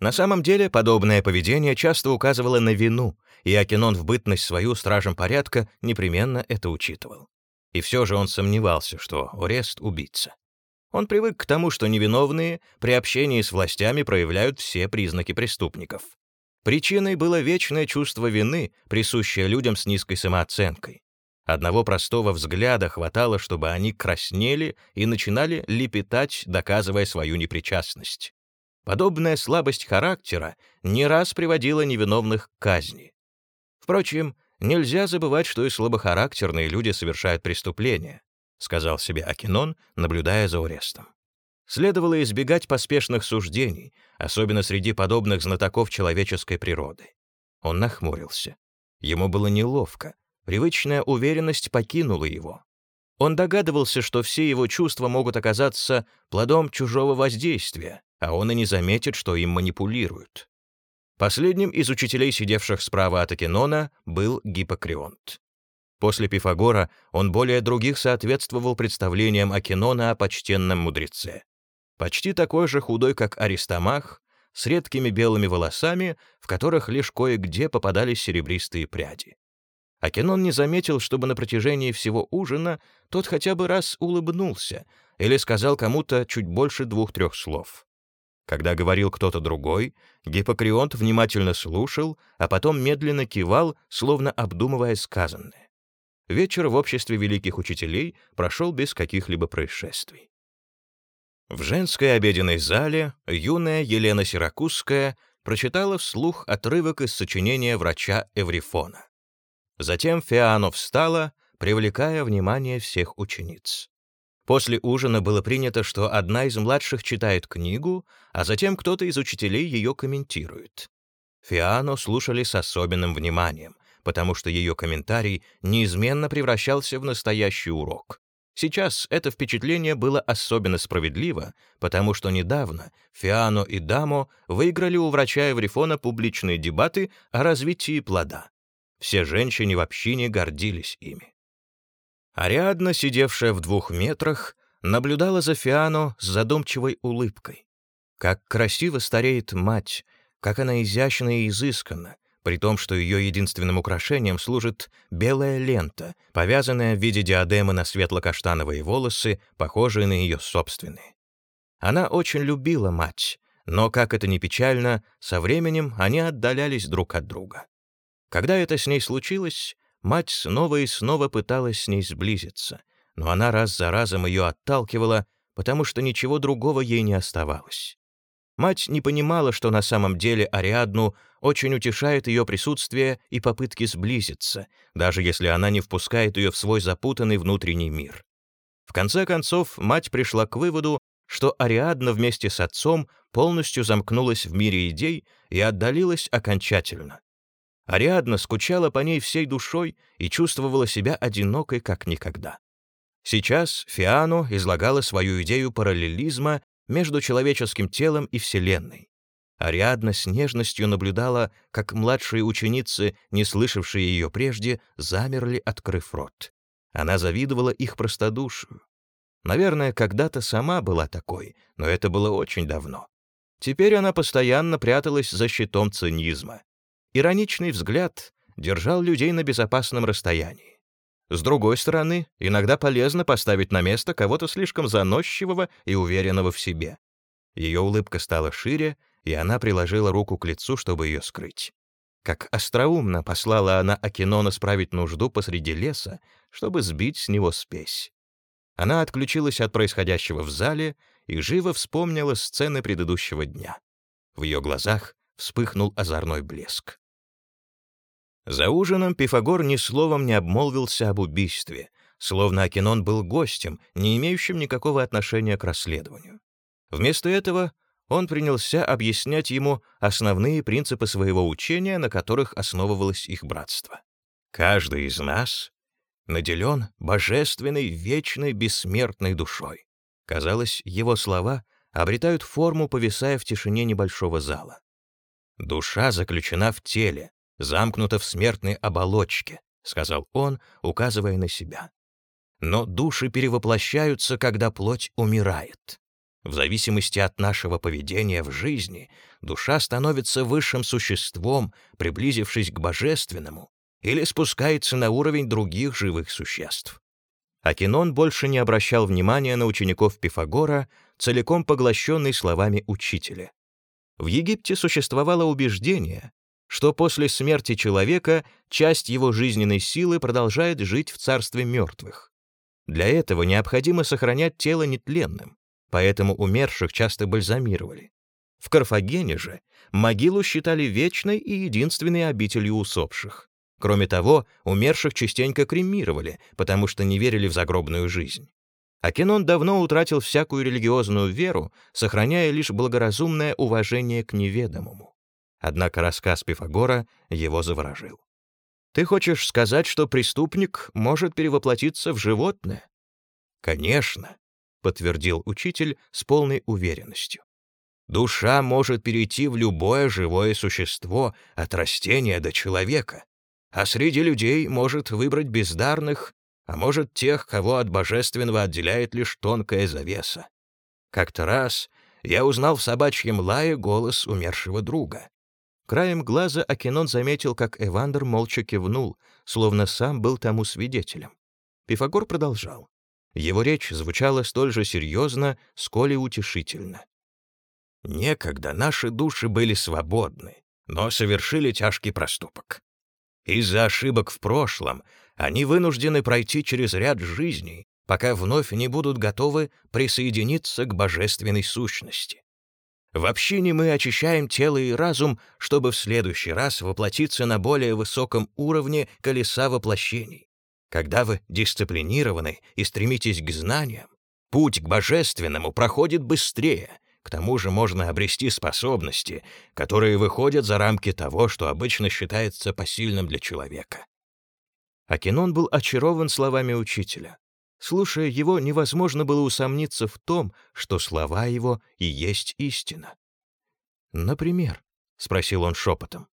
На самом деле, подобное поведение часто указывало на вину, и Акинон в бытность свою стражем порядка непременно это учитывал. И все же он сомневался, что Орест — убийца. Он привык к тому, что невиновные при общении с властями проявляют все признаки преступников. Причиной было вечное чувство вины, присущее людям с низкой самооценкой. Одного простого взгляда хватало, чтобы они краснели и начинали лепетать, доказывая свою непричастность. Подобная слабость характера не раз приводила невиновных к казни. Впрочем, нельзя забывать, что и слабохарактерные люди совершают преступления, сказал себе Акинон, наблюдая за Орестом. Следовало избегать поспешных суждений, особенно среди подобных знатоков человеческой природы. Он нахмурился. Ему было неловко, привычная уверенность покинула его. Он догадывался, что все его чувства могут оказаться плодом чужого воздействия, а он и не заметит, что им манипулируют. Последним из учителей, сидевших справа от Акинона, был Гиппокрионт. После Пифагора он более других соответствовал представлениям Акинона о почтенном мудреце. Почти такой же худой, как Аристомах, с редкими белыми волосами, в которых лишь кое-где попадались серебристые пряди. Акинон не заметил, чтобы на протяжении всего ужина тот хотя бы раз улыбнулся или сказал кому-то чуть больше двух-трех слов. Когда говорил кто-то другой, Гиппокрионт внимательно слушал, а потом медленно кивал, словно обдумывая сказанное. Вечер в обществе великих учителей прошел без каких-либо происшествий. В женской обеденной зале юная Елена Сиракузская прочитала вслух отрывок из сочинения врача Эврифона. Затем Феано встала, привлекая внимание всех учениц. После ужина было принято, что одна из младших читает книгу, а затем кто-то из учителей ее комментирует. Фиано слушали с особенным вниманием, потому что ее комментарий неизменно превращался в настоящий урок. Сейчас это впечатление было особенно справедливо, потому что недавно Фиано и Дамо выиграли у врача Эврифона публичные дебаты о развитии плода. Все женщины в общине гордились ими. Ариадна, сидевшая в двух метрах, наблюдала за Фиано с задумчивой улыбкой. Как красиво стареет мать, как она изящна и изысканна, при том, что ее единственным украшением служит белая лента, повязанная в виде диадемы на светло-каштановые волосы, похожие на ее собственные. Она очень любила мать, но, как это ни печально, со временем они отдалялись друг от друга. Когда это с ней случилось, мать снова и снова пыталась с ней сблизиться, но она раз за разом ее отталкивала, потому что ничего другого ей не оставалось. Мать не понимала, что на самом деле Ариадну очень утешает ее присутствие и попытки сблизиться, даже если она не впускает ее в свой запутанный внутренний мир. В конце концов, мать пришла к выводу, что Ариадна вместе с отцом полностью замкнулась в мире идей и отдалилась окончательно. Ариадна скучала по ней всей душой и чувствовала себя одинокой как никогда. Сейчас Фиано излагала свою идею параллелизма между человеческим телом и Вселенной. Ариадна с нежностью наблюдала, как младшие ученицы, не слышавшие ее прежде, замерли, открыв рот. Она завидовала их простодушию. Наверное, когда-то сама была такой, но это было очень давно. Теперь она постоянно пряталась за щитом цинизма. Ироничный взгляд держал людей на безопасном расстоянии. С другой стороны, иногда полезно поставить на место кого-то слишком заносчивого и уверенного в себе. Ее улыбка стала шире, и она приложила руку к лицу, чтобы ее скрыть. Как остроумно послала она Акинона справить нужду посреди леса, чтобы сбить с него спесь. Она отключилась от происходящего в зале и живо вспомнила сцены предыдущего дня. В ее глазах вспыхнул озорной блеск. За ужином Пифагор ни словом не обмолвился об убийстве, словно Акинон был гостем, не имеющим никакого отношения к расследованию. Вместо этого он принялся объяснять ему основные принципы своего учения, на которых основывалось их братство. «Каждый из нас наделен божественной, вечной, бессмертной душой». Казалось, его слова обретают форму, повисая в тишине небольшого зала. Душа заключена в теле, замкнута в смертной оболочке», — сказал он, указывая на себя. «Но души перевоплощаются, когда плоть умирает. В зависимости от нашего поведения в жизни, душа становится высшим существом, приблизившись к божественному, или спускается на уровень других живых существ. Акинон больше не обращал внимания на учеников Пифагора, целиком поглощенный словами учителя. В Египте существовало убеждение, что после смерти человека часть его жизненной силы продолжает жить в царстве мертвых. Для этого необходимо сохранять тело нетленным, поэтому умерших часто бальзамировали. В Карфагене же могилу считали вечной и единственной обителью усопших. Кроме того, умерших частенько кремировали, потому что не верили в загробную жизнь. Акинон давно утратил всякую религиозную веру, сохраняя лишь благоразумное уважение к неведомому. Однако рассказ Пифагора его заворожил. «Ты хочешь сказать, что преступник может перевоплотиться в животное?» «Конечно», — подтвердил учитель с полной уверенностью. «Душа может перейти в любое живое существо, от растения до человека, а среди людей может выбрать бездарных, а может тех, кого от божественного отделяет лишь тонкая завеса. Как-то раз я узнал в собачьем лае голос умершего друга. Краем глаза Акинон заметил, как Эвандер молча кивнул, словно сам был тому свидетелем. Пифагор продолжал. Его речь звучала столь же серьезно, сколь и утешительно. «Некогда наши души были свободны, но совершили тяжкий проступок. Из-за ошибок в прошлом они вынуждены пройти через ряд жизней, пока вновь не будут готовы присоединиться к божественной сущности. В общине мы очищаем тело и разум, чтобы в следующий раз воплотиться на более высоком уровне колеса воплощений. Когда вы дисциплинированы и стремитесь к знаниям, Путь к божественному проходит быстрее, к тому же можно обрести способности, которые выходят за рамки того, что обычно считается посильным для человека.
Акинон был очарован словами учителя. Слушая его, невозможно было усомниться в том, что слова его и есть истина. «Например?» — спросил он шепотом.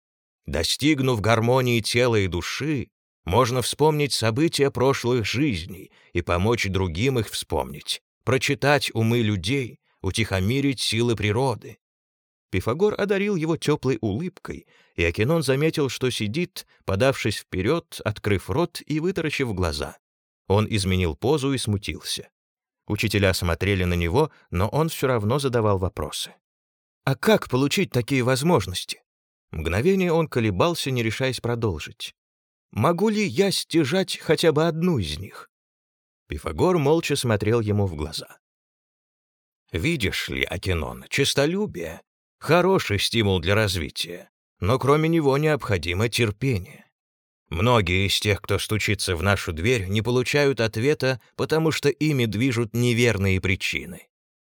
«Достигнув гармонии тела и души, можно вспомнить события прошлых жизней и помочь другим их вспомнить, прочитать умы людей, утихомирить силы природы».
Пифагор одарил его теплой улыбкой, и Акинон заметил, что сидит, подавшись вперед, открыв рот и вытаращив глаза. Он изменил позу и смутился. Учителя смотрели на него, но он все равно задавал вопросы. «А как получить такие возможности?» Мгновение он колебался, не решаясь продолжить. «Могу ли я стяжать хотя бы одну из них?» Пифагор молча смотрел ему в глаза.
«Видишь ли, Акинон, честолюбие — хороший стимул для развития, но кроме него необходимо терпение. Многие из тех, кто стучится в нашу дверь, не получают ответа, потому что ими движут неверные причины.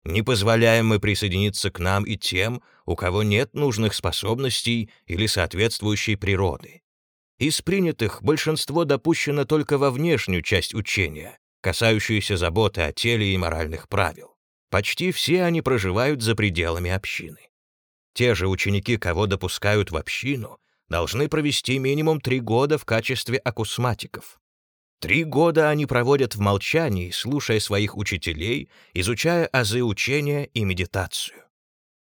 Не позволяем мы присоединиться к нам и тем, у кого нет нужных способностей или соответствующей природы. Из принятых большинство допущено только во внешнюю часть учения, касающуюся заботы о теле и моральных правил. Почти все они проживают за пределами общины. Те же ученики, кого допускают в общину, должны провести минимум три года в качестве акусматиков. Три года они проводят в молчании, слушая своих учителей, изучая азы учения и медитацию.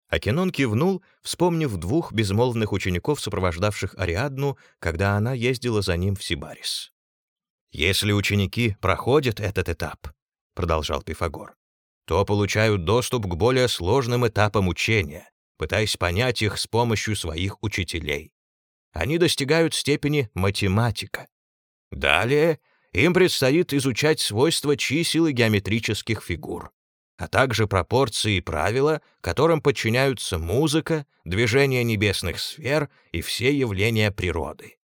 Акинон кивнул, вспомнив двух безмолвных учеников, сопровождавших Ариадну, когда она ездила за ним в Сибарис.
«Если ученики проходят этот этап», — продолжал Пифагор, то получают доступ к более сложным этапам учения, пытаясь понять их с помощью своих учителей они достигают степени математика. Далее им предстоит изучать свойства чисел и геометрических фигур, а также пропорции и правила, которым подчиняются музыка, движение небесных сфер и все явления природы.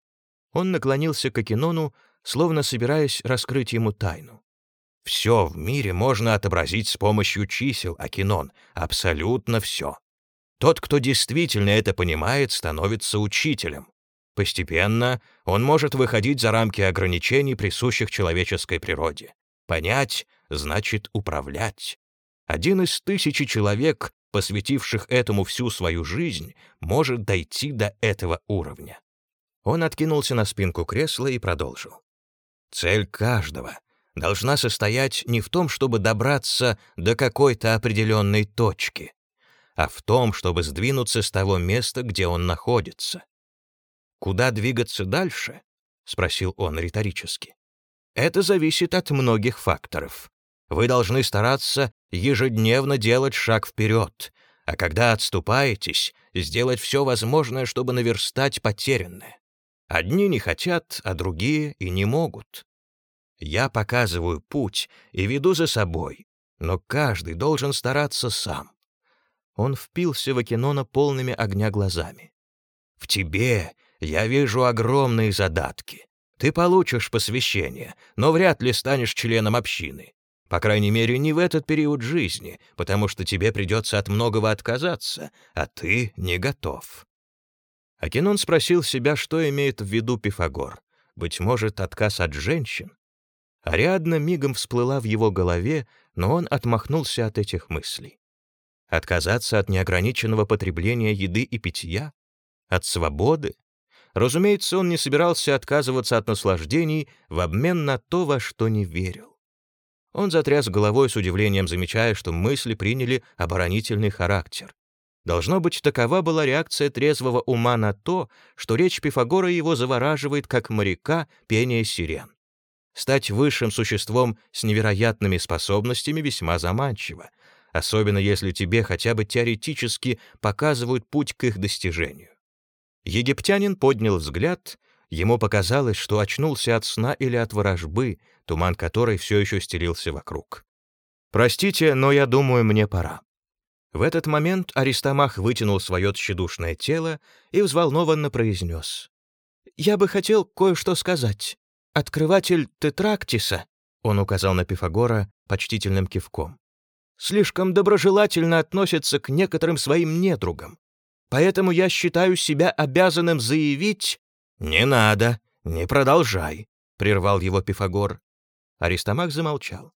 Он наклонился к Акинону, словно собираясь раскрыть ему тайну.
Все в мире можно отобразить с помощью чисел, Акинон, абсолютно все. Тот, кто действительно это понимает, становится учителем. Постепенно он может выходить за рамки ограничений, присущих человеческой природе. Понять значит управлять. Один из тысячи человек, посвятивших этому всю свою жизнь, может дойти до этого уровня. Он откинулся на спинку кресла и продолжил. Цель каждого должна состоять не в том, чтобы добраться до какой-то определенной точки, а в том, чтобы сдвинуться с того места, где он находится. Куда двигаться дальше? спросил он риторически. Это зависит от многих факторов. Вы должны стараться ежедневно делать шаг вперед, а когда отступаетесь, сделать все возможное, чтобы наверстать потерянное. Одни не хотят, а другие и не могут. Я показываю путь и веду за собой, но каждый должен стараться сам. Он впился в Акинона полными огня глазами. В тебе я вижу огромные задатки. Ты получишь посвящение, но вряд ли станешь членом общины. По крайней мере, не в этот период жизни, потому что тебе придется от многого отказаться, а ты не готов».
Акинон спросил себя, что имеет в виду Пифагор. Быть может, отказ от женщин? Ариадна мигом всплыла в его голове, но он отмахнулся от этих мыслей. Отказаться от неограниченного потребления еды и питья? От свободы? Разумеется, он не собирался отказываться от наслаждений в обмен на то, во что не верил. Он затряс головой с удивлением, замечая, что мысли приняли оборонительный характер. Должно быть, такова была реакция трезвого ума на то, что речь Пифагора его завораживает, как моряка, пение сирен. Стать высшим существом с невероятными способностями весьма заманчиво, особенно если тебе хотя бы теоретически показывают путь к их достижению. Египтянин поднял взгляд, ему показалось, что очнулся от сна или от ворожбы, туман которой все еще стелился вокруг. «Простите, но я думаю, мне пора». В этот момент Аристомах вытянул свое тщедушное тело и взволнованно произнес. «Я бы хотел кое-что сказать. Открыватель Тетрактиса», он указал на Пифагора,
почтительным кивком. «Слишком доброжелательно относится к некоторым своим недругам. Поэтому я считаю себя обязанным заявить...» «Не надо, не продолжай», — прервал его Пифагор. Аристомах замолчал.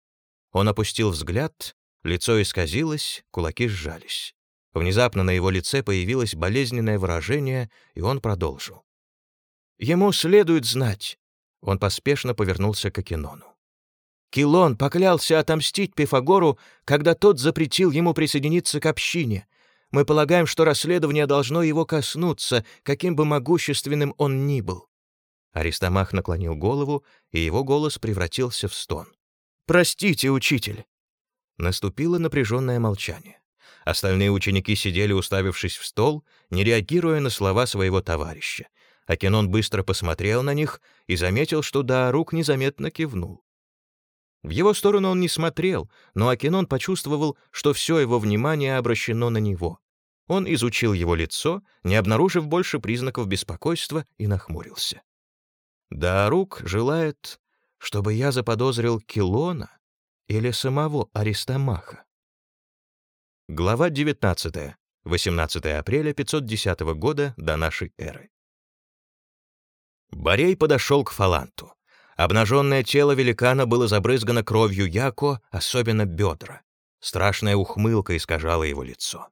Он опустил взгляд, лицо исказилось, кулаки сжались. Внезапно на его лице появилось болезненное выражение, и он продолжил. «Ему следует знать». Он поспешно повернулся к Акинону. Килон поклялся отомстить Пифагору, когда тот запретил ему присоединиться к общине. Мы полагаем, что расследование должно его коснуться, каким бы могущественным он ни был. Аристомах наклонил голову, и его голос превратился в стон. «Простите, учитель!» Наступило напряженное молчание. Остальные ученики сидели, уставившись в стол, не реагируя на слова своего товарища. Акинон быстро посмотрел на них и заметил, что Даарук незаметно кивнул. В его сторону он не смотрел, но Акинон почувствовал, что все его внимание обращено на него. Он изучил его лицо, не обнаружив больше признаков беспокойства, и нахмурился. Даарук желает, чтобы я заподозрил Килона или самого Аристомаха. Глава 19. 18 апреля 510 года до нашей эры. Борей подошел к Фаланту. Обнаженное тело великана было забрызгано кровью Яко, особенно бедра. Страшная ухмылка искажала его лицо.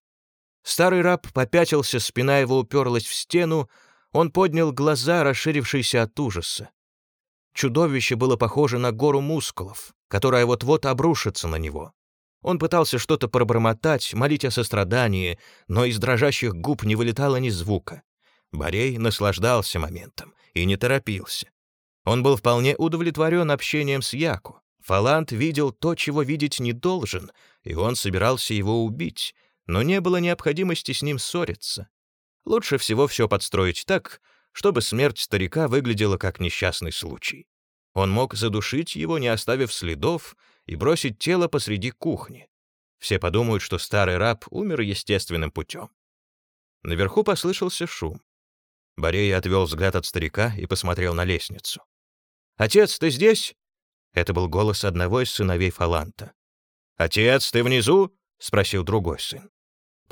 Старый раб попятился, спина его уперлась в стену, он поднял глаза, расширившиеся от ужаса. Чудовище было похоже на гору мускулов, которая вот-вот обрушится на него. Он пытался что-то пробормотать, молить о сострадании, но из дрожащих губ не вылетало ни звука. Борей наслаждался моментом и не торопился. Он был вполне удовлетворен общением с Яку. Фалант видел то, чего видеть не должен, и он собирался его убить, но не было необходимости с ним ссориться. Лучше всего все подстроить так, чтобы смерть старика выглядела как несчастный случай. Он мог задушить его, не оставив следов, и бросить тело посреди кухни. Все подумают, что старый раб умер естественным путем. Наверху послышался шум. Борей отвел взгляд от старика и посмотрел на лестницу. «Отец, ты здесь?» Это был голос одного из сыновей Фаланта. «Отец, ты внизу?» — спросил другой сын.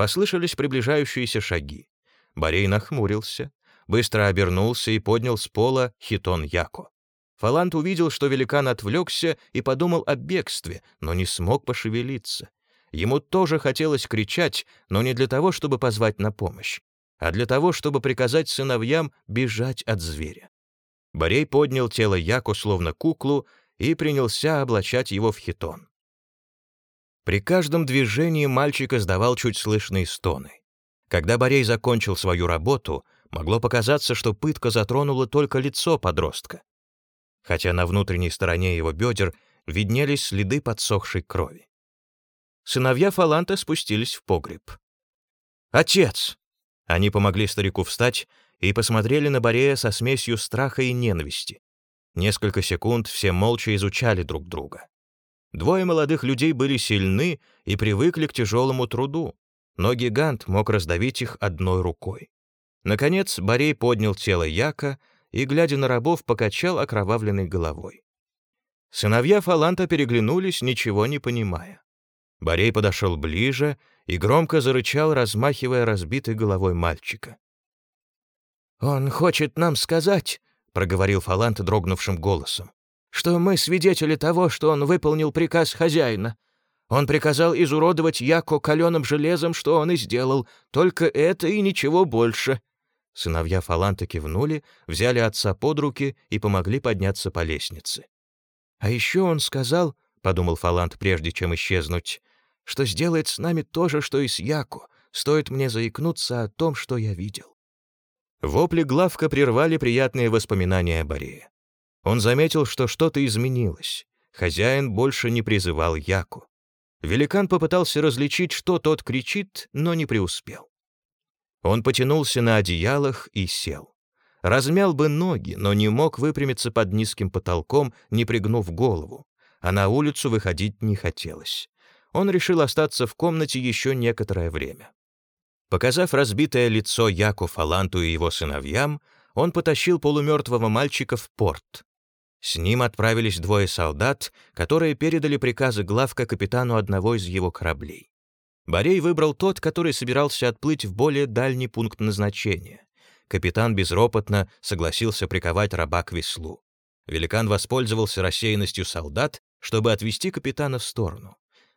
Послышались приближающиеся шаги. Борей нахмурился, быстро обернулся и поднял с пола хитон Яко. Фалант увидел, что великан отвлекся и подумал о бегстве, но не смог пошевелиться. Ему тоже хотелось кричать, но не для того, чтобы позвать на помощь, а для того, чтобы приказать сыновьям бежать от зверя. Борей поднял тело Яко словно куклу и принялся облачать его в хитон. При каждом движении мальчик издавал чуть слышные стоны. Когда Борей закончил свою работу, могло показаться, что пытка затронула только лицо подростка, хотя на внутренней стороне его бедер виднелись следы подсохшей крови. Сыновья Фаланта спустились в погреб. «Отец!» Они помогли старику встать и посмотрели на Борея со смесью страха и ненависти. Несколько секунд все молча изучали друг друга. Двое молодых людей были сильны и привыкли к тяжелому труду, но гигант мог раздавить их одной рукой. Наконец Борей поднял тело Яка и, глядя на рабов, покачал окровавленной головой. Сыновья Фаланта переглянулись, ничего не понимая. Борей подошел ближе и громко зарычал, размахивая разбитой головой мальчика. «Он хочет нам сказать», — проговорил Фалант дрогнувшим голосом, «что мы свидетели того, что он выполнил приказ хозяина. Он приказал изуродовать Яко каленым железом, что он и сделал. Только это и ничего больше». Сыновья Фаланта кивнули, взяли отца под руки и помогли подняться по лестнице. «А еще он сказал, — подумал Фалант, прежде чем исчезнуть, — что сделает с нами то же, что и с Яко, стоит мне заикнуться о том, что я видел». Вопли Главка прервали приятные воспоминания о Борее. Он заметил, что что-то изменилось. Хозяин больше не призывал Яку. Великан попытался различить, что тот кричит, но не преуспел. Он потянулся на одеялах и сел. Размял бы ноги, но не мог выпрямиться под низким потолком, не пригнув голову, а на улицу выходить не хотелось. Он решил остаться в комнате еще некоторое время. Показав разбитое лицо Яку Фаланту и его сыновьям, он потащил полумертвого мальчика в порт. С ним отправились двое солдат, которые передали приказы главка капитану одного из его кораблей. Борей выбрал тот, который собирался отплыть в более дальний пункт назначения. Капитан безропотно согласился приковать раба к веслу. Великан воспользовался рассеянностью солдат, чтобы отвести капитана в сторону.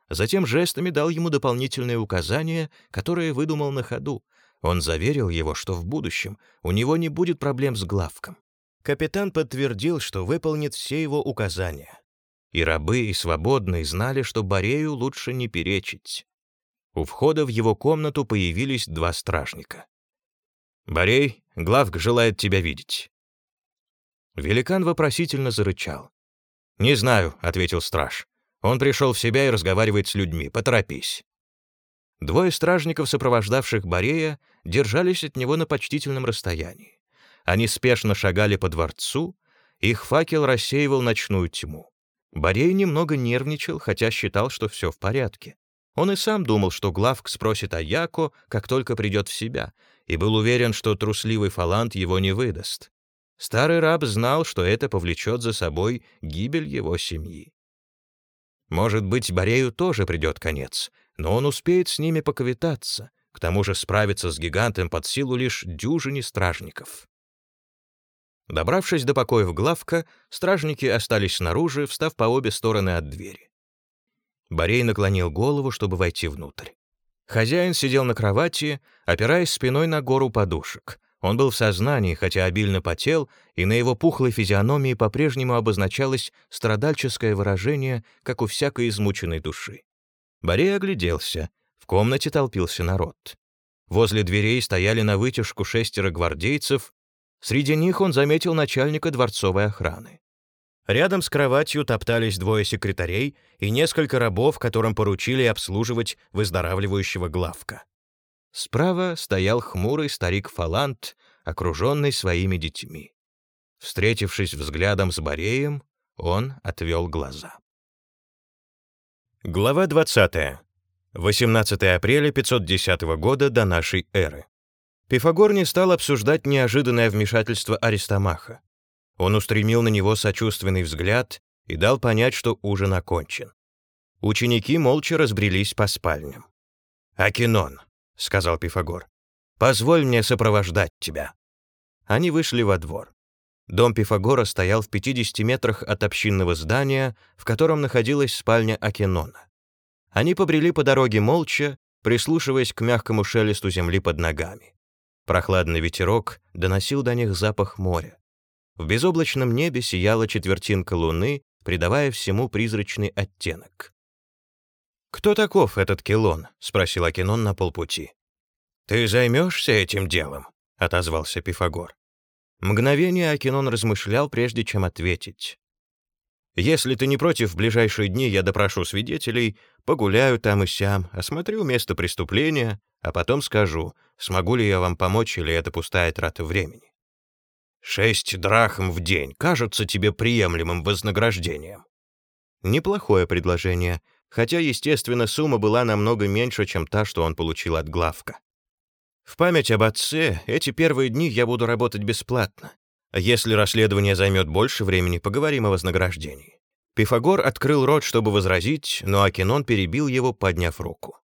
Затем жестами дал ему дополнительные указания, которые выдумал на ходу. Он заверил его, что в будущем у него не будет проблем с главком. Капитан подтвердил, что выполнит все его указания. И рабы, и свободные знали, что Борею лучше не перечить. У входа в его комнату появились два стражника. «Борей, главк желает тебя видеть». Великан вопросительно зарычал. «Не знаю», — ответил страж. «Он пришел в себя и разговаривает с людьми. Поторопись». Двое стражников, сопровождавших Борея, держались от него на почтительном расстоянии. Они спешно шагали по дворцу, их факел рассеивал ночную тьму. Борей немного нервничал, хотя считал, что все в порядке. Он и сам думал, что Главк спросит о Яко, как только придет в себя, и был уверен, что трусливый фалант его не выдаст. Старый раб знал, что это повлечет за собой гибель его семьи. Может быть, Борею тоже придет конец, но он успеет с ними поквитаться, к тому же справиться с гигантом под силу лишь дюжине стражников. Добравшись до покоев главка, стражники остались снаружи, встав по обе стороны от двери. Борей наклонил голову, чтобы войти внутрь. Хозяин сидел на кровати, опираясь спиной на гору подушек. Он был в сознании, хотя обильно потел, и на его пухлой физиономии по-прежнему обозначалось страдальческое выражение, как у всякой измученной души. Борей огляделся. В комнате толпился народ. Возле дверей стояли на вытяжку шестеро гвардейцев, среди них он заметил начальника дворцовой охраны. Рядом с кроватью топтались двое секретарей и несколько рабов, которым поручили обслуживать выздоравливающего главка. Справа стоял хмурый старик Фалант, окруженный своими детьми. Встретившись взглядом с Бореем, он отвел глаза. Глава 20. 18 апреля 510 года до нашей эры. Пифагор не стал обсуждать неожиданное вмешательство Аристомаха. Он устремил на него сочувственный взгляд и дал понять, что ужин окончен. Ученики молча разбрелись по спальням. «Акинон», — сказал Пифагор, — «позволь мне сопровождать тебя». Они вышли во двор. Дом Пифагора стоял в 50 метрах от общинного здания, в котором находилась спальня Акинона. Они побрели по дороге молча, прислушиваясь к мягкому шелесту земли под ногами. Прохладный ветерок доносил до них запах моря. В безоблачном небе сияла четвертинка луны, придавая всему призрачный оттенок. «Кто таков этот Келон?» — спросил Акинон на полпути. «Ты займешься этим делом?» — отозвался Пифагор. Мгновение Акинон размышлял, прежде чем ответить. «Если ты не против, в ближайшие дни я допрошу свидетелей, погуляю там и сям, осмотрю место преступления, а потом скажу, смогу ли я вам помочь или это пустая трата времени». Шесть драхм в день кажется тебе приемлемым вознаграждением. Неплохое предложение, хотя, естественно, сумма была намного меньше, чем та, что он получил от главка. В память об отце эти первые дни я буду работать бесплатно. Если расследование займет больше времени, поговорим о вознаграждении. Пифагор открыл рот, чтобы возразить, но Акинон перебил его, подняв руку.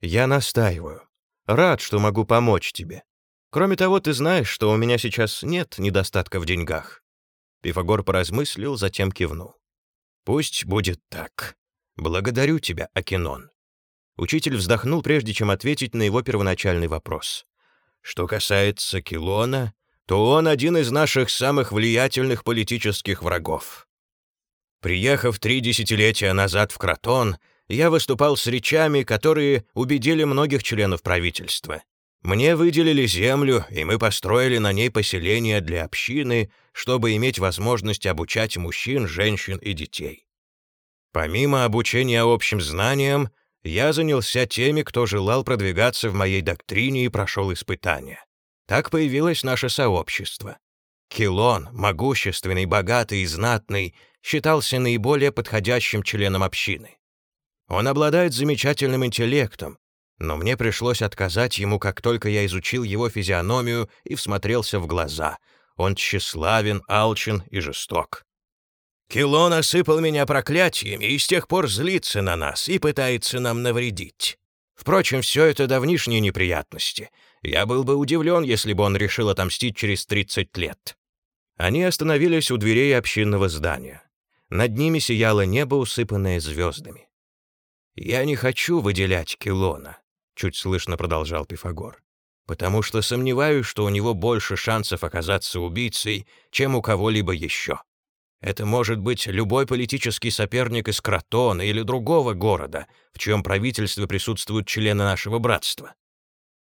«Я настаиваю. Рад, что могу помочь тебе. Кроме того, ты знаешь, что у меня сейчас нет недостатка в деньгах». Пифагор поразмыслил, затем кивнул. «Пусть будет так. Благодарю тебя, Акинон». Учитель вздохнул, прежде чем ответить на его первоначальный вопрос. «Что касается Килона, то он один из наших самых влиятельных политических врагов. Приехав три десятилетия назад в Кротон, я выступал с речами, которые убедили многих членов правительства. Мне выделили землю, и мы построили на ней поселение для общины, чтобы иметь возможность обучать мужчин, женщин и детей. Помимо обучения общим знаниям, я занялся теми, кто желал продвигаться в моей доктрине и прошел испытания. Так появилось наше сообщество. Килон, могущественный, богатый и знатный, считался наиболее подходящим членом общины. Он обладает замечательным интеллектом, но мне пришлось отказать ему, как только я изучил его физиономию и всмотрелся в глаза. Он тщеславен, алчен и жесток.
Килон осыпал меня проклятиями и с тех пор злится на нас и пытается нам навредить. Впрочем, все это давнишние неприятности. Я был бы удивлен, если бы он решил отомстить через 30 лет. Они остановились у дверей общинного здания. Над ними сияло небо, усыпанное звездами. «Я не хочу выделять Килона», — чуть слышно продолжал Пифагор, «потому что сомневаюсь, что у него больше шансов оказаться убийцей, чем у кого-либо еще. Это может быть любой политический соперник из Кротона или другого города, в чьем правительстве присутствуют члены нашего братства.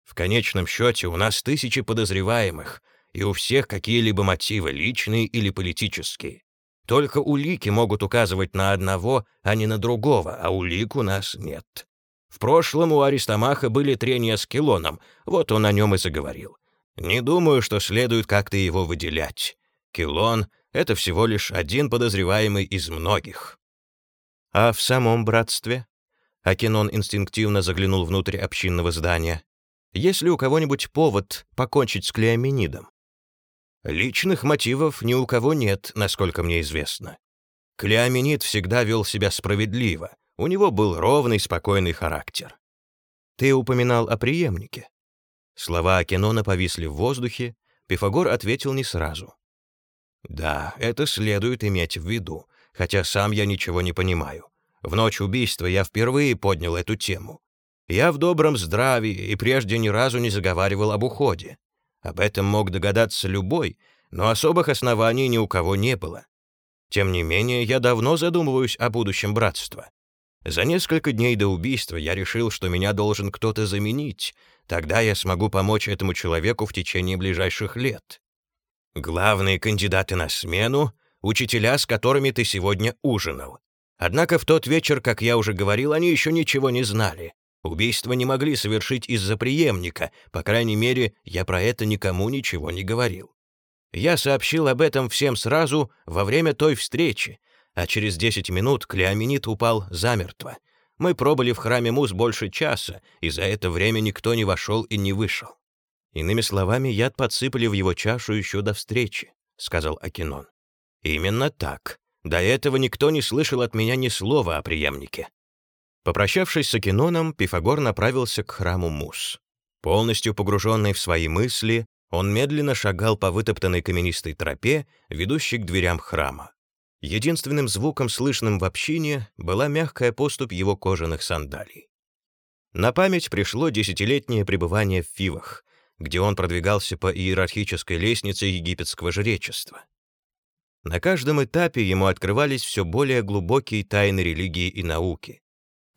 В конечном счете у нас тысячи подозреваемых, и у всех какие-либо мотивы, личные или политические. Только улики могут указывать на одного, а не на другого, а улик у нас нет. В прошлом у Аристомаха были трения с Килоном, вот он о нем и заговорил. Не думаю, что следует как-то его выделять. Килон это всего лишь один подозреваемый из многих.
А в самом братстве? Акинон инстинктивно заглянул внутрь общинного здания. Есть ли у кого-нибудь повод покончить с Клеоменидом?
Личных мотивов ни у кого нет, насколько мне известно. Клеоменид всегда вел себя справедливо, у него был ровный, спокойный характер.
Ты упоминал о преемнике. Слова Акинона повисли в воздухе, Пифагор ответил не сразу.
Да, это следует иметь в виду, хотя сам я ничего не понимаю. В ночь убийства я впервые поднял эту тему. Я в добром здравии и прежде ни разу не заговаривал об уходе. Об этом мог догадаться любой, но особых оснований ни у кого не было. Тем не менее, я давно задумываюсь о будущем братства. За несколько дней до убийства я решил, что меня должен кто-то заменить. Тогда я смогу помочь этому человеку в течение ближайших лет. Главные кандидаты на смену — учителя, с которыми ты сегодня ужинал. Однако в тот вечер, как я уже говорил, они еще ничего не знали. Убийство не могли совершить из-за преемника, по крайней мере, я про это никому ничего не говорил. Я сообщил об этом всем сразу во время той встречи, а через 10 минут Клеоменит упал замертво. Мы пробыли в храме Муз больше часа, и за это время никто не вошел и не вышел.
Иными словами, яд подсыпали в его чашу еще до встречи, сказал Акинон.
Именно так. До этого никто не слышал от меня ни слова о преемнике.
Попрощавшись с Акиноном, Пифагор направился к храму Мус. Полностью погруженный в свои мысли, он медленно шагал по вытоптанной каменистой тропе, ведущей к дверям храма. Единственным звуком, слышным в общине, была мягкая поступь его кожаных сандалий. На память пришло десятилетнее пребывание в Фивах, где он продвигался по иерархической лестнице египетского жречества. На каждом этапе ему открывались все более глубокие тайны религии и науки.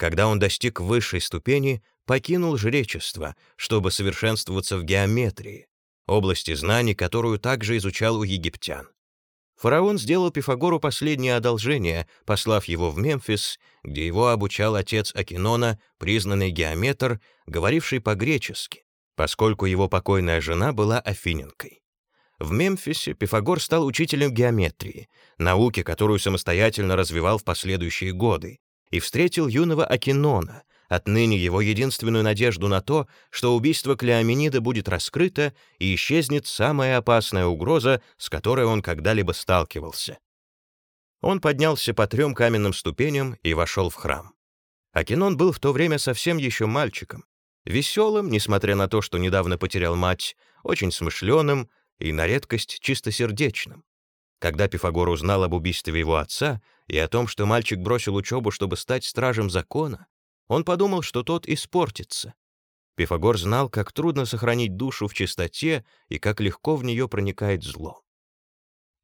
Когда он достиг высшей ступени, покинул жречество, чтобы совершенствоваться в геометрии, области знаний, которую также изучал у египтян. Фараон сделал Пифагору последнее одолжение, послав его в Мемфис, где его обучал отец Акинона, признанный геометр, говоривший по-гречески, поскольку его покойная жена была афиненкой. В Мемфисе Пифагор стал учителем геометрии, науки, которую самостоятельно развивал в последующие годы, и встретил юного Акинона, отныне его единственную надежду на то, что убийство Клеоменида будет раскрыто и исчезнет самая опасная угроза, с которой он когда-либо сталкивался. Он поднялся по трем каменным ступеням и вошел в храм. Акинон был в то время совсем еще мальчиком, Веселым, несмотря на то, что недавно потерял мать, очень смышленым и на редкость чистосердечным. Когда Пифагор узнал об убийстве его отца и о том, что мальчик бросил учебу, чтобы стать стражем закона, он подумал, что тот испортится. Пифагор знал, как трудно сохранить душу в чистоте и как легко в нее проникает зло.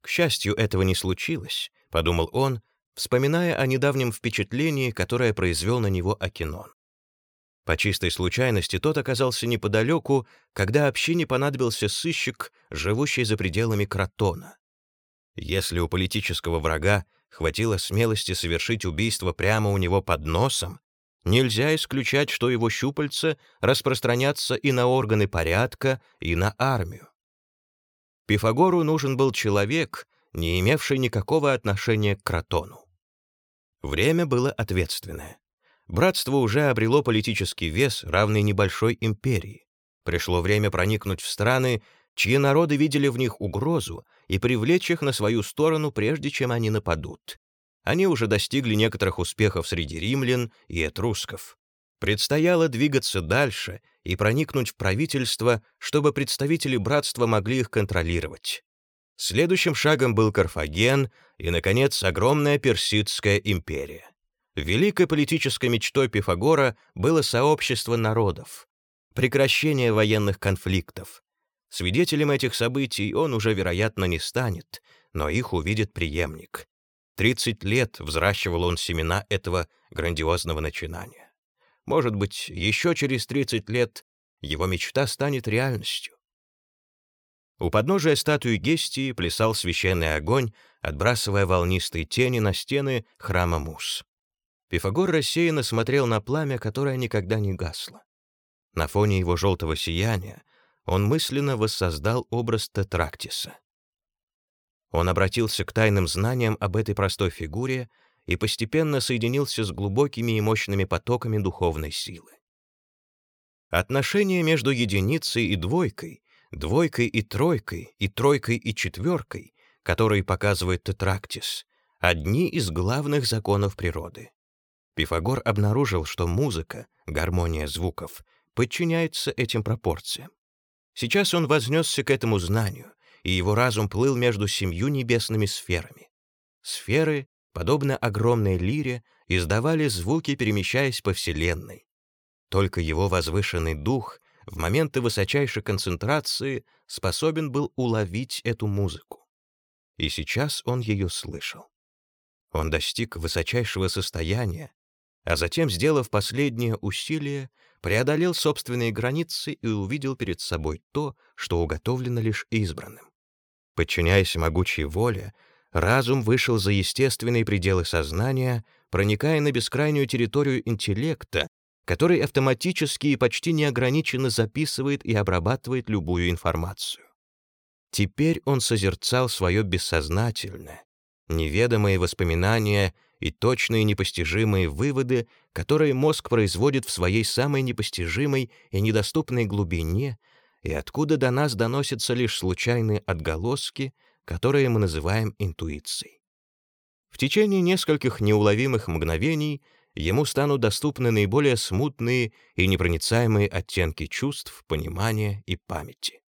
К счастью, этого не случилось, подумал он, вспоминая о недавнем впечатлении, которое произвел на него Акинон. По чистой случайности тот оказался неподалеку, когда общине понадобился сыщик, живущий за пределами Кротона. Если у политического врага хватило смелости совершить убийство прямо у него под носом, нельзя исключать, что его щупальца распространятся и на органы порядка, и на армию. Пифагору нужен был человек, не имевший никакого отношения к Кротону. Время было ответственное. Братство уже обрело политический вес, равный небольшой империи. Пришло время проникнуть в страны, чьи народы видели в них угрозу, и привлечь их на свою сторону, прежде чем они нападут. Они уже достигли некоторых успехов среди римлян и этрусков. Предстояло двигаться дальше и проникнуть в правительство, чтобы представители братства могли их контролировать. Следующим шагом был Карфаген и, наконец, огромная Персидская империя. Великой политической мечтой Пифагора было сообщество народов, прекращение военных конфликтов. Свидетелем этих событий он уже, вероятно, не станет, но их увидит преемник. Тридцать лет взращивал он семена этого грандиозного начинания. Может быть, еще через тридцать лет его мечта станет реальностью. У подножия статуи Гестии плясал священный огонь, отбрасывая волнистые тени на стены храма Мус. Пифагор рассеянно смотрел на пламя, которое никогда не гасло. На фоне его желтого сияния он мысленно воссоздал образ Тетрактиса. Он обратился к тайным знаниям об этой простой фигуре и постепенно соединился с глубокими и мощными потоками духовной силы. Отношения между единицей и двойкой, двойкой и тройкой, и тройкой и четверкой, которые показывает Тетрактис, одни из главных законов природы. Пифагор обнаружил, что музыка, гармония звуков, подчиняется этим пропорциям. Сейчас он вознесся к этому знанию, и его разум плыл между семью небесными сферами. Сферы, подобно огромной лире, издавали звуки, перемещаясь по Вселенной. Только его возвышенный дух в моменты высочайшей концентрации способен был уловить эту музыку. И сейчас он ее слышал. Он достиг высочайшего состояния, а затем, сделав последнее усилие, преодолел собственные границы и увидел перед собой то, что уготовлено лишь избранным. Подчиняясь могучей воле, разум вышел за естественные пределы сознания, проникая на бескрайнюю территорию интеллекта, который автоматически и почти неограниченно записывает и обрабатывает любую информацию. Теперь он созерцал свое бессознательное, неведомые воспоминания и точные непостижимые выводы, которые мозг производит в своей самой непостижимой и недоступной глубине, и откуда до нас доносятся лишь случайные отголоски, которые мы называем интуицией. В течение нескольких неуловимых мгновений ему станут доступны наиболее смутные и непроницаемые оттенки чувств, понимания и памяти.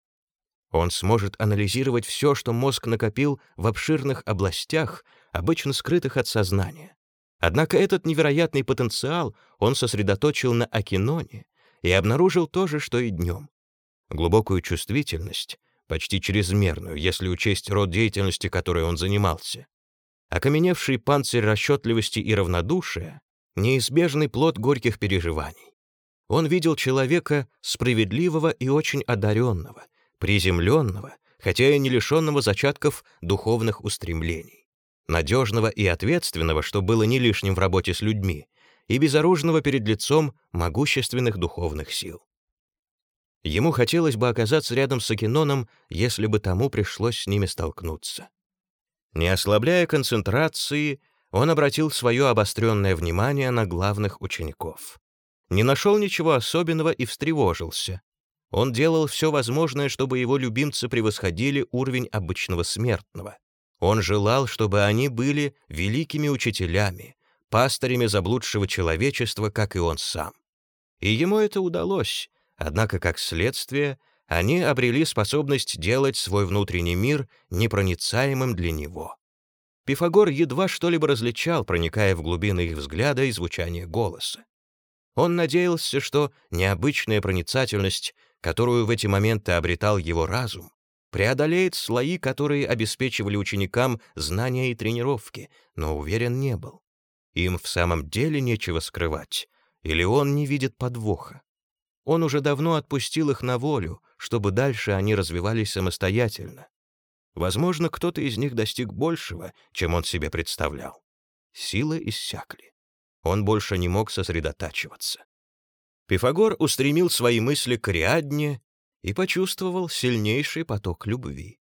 Он сможет анализировать все, что мозг накопил в обширных областях, обычно скрытых от сознания. Однако этот невероятный потенциал он сосредоточил на Акиноне и обнаружил то же, что и днем глубокую чувствительность, почти чрезмерную, если учесть род деятельности, которой он занимался. Окаменевший панцирь расчетливости и равнодушия — неизбежный плод горьких переживаний. Он видел человека справедливого и очень одаренного, приземленного, хотя и не лишенного зачатков духовных устремлений, надежного и ответственного, что было не лишним в работе с людьми, и безоружного перед лицом могущественных духовных сил. Ему хотелось бы оказаться рядом с Акиноном, если бы тому пришлось с ними столкнуться. Не ослабляя концентрации, он обратил свое обостренное внимание на главных учеников. Не нашел ничего особенного и встревожился. Он делал все возможное, чтобы его любимцы превосходили уровень обычного смертного. Он желал, чтобы они были великими учителями, пастырями заблудшего человечества, как и он сам. И ему это удалось, Однако, как следствие, они обрели способность делать свой внутренний мир непроницаемым для него. Пифагор едва что-либо различал, проникая в глубины их взгляда и звучания голоса. Он надеялся, что необычная проницательность, которую в эти моменты обретал его разум, преодолеет слои, которые обеспечивали ученикам знания и тренировки, но уверен не был. Им в самом деле нечего скрывать, или он не видит подвоха. Он уже давно отпустил их на волю, чтобы дальше они развивались самостоятельно. Возможно, кто-то из них достиг большего, чем он себе представлял. Силы иссякли. Он больше не мог сосредотачиваться. Пифагор устремил свои мысли к Ариадне и почувствовал сильнейший поток любви.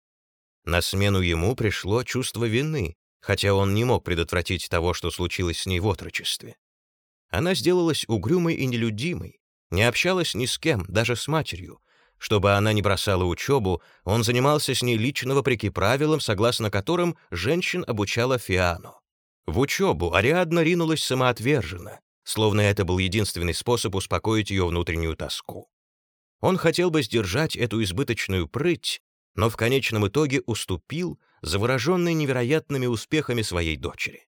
На смену ему пришло чувство вины, хотя он не мог предотвратить того, что случилось с ней в отрочестве. Она сделалась угрюмой и нелюдимой, не общалась ни с кем, даже с матерью, чтобы она не бросала учебу, он занимался с ней лично вопреки правилам, согласно которым женщин обучала Фиану. В учебу Ариадна ринулась самоотверженно, словно это был единственный способ успокоить ее внутреннюю тоску. Он хотел бы сдержать эту избыточную прыть, но в конечном итоге уступил, завороженный невероятными успехами своей дочери.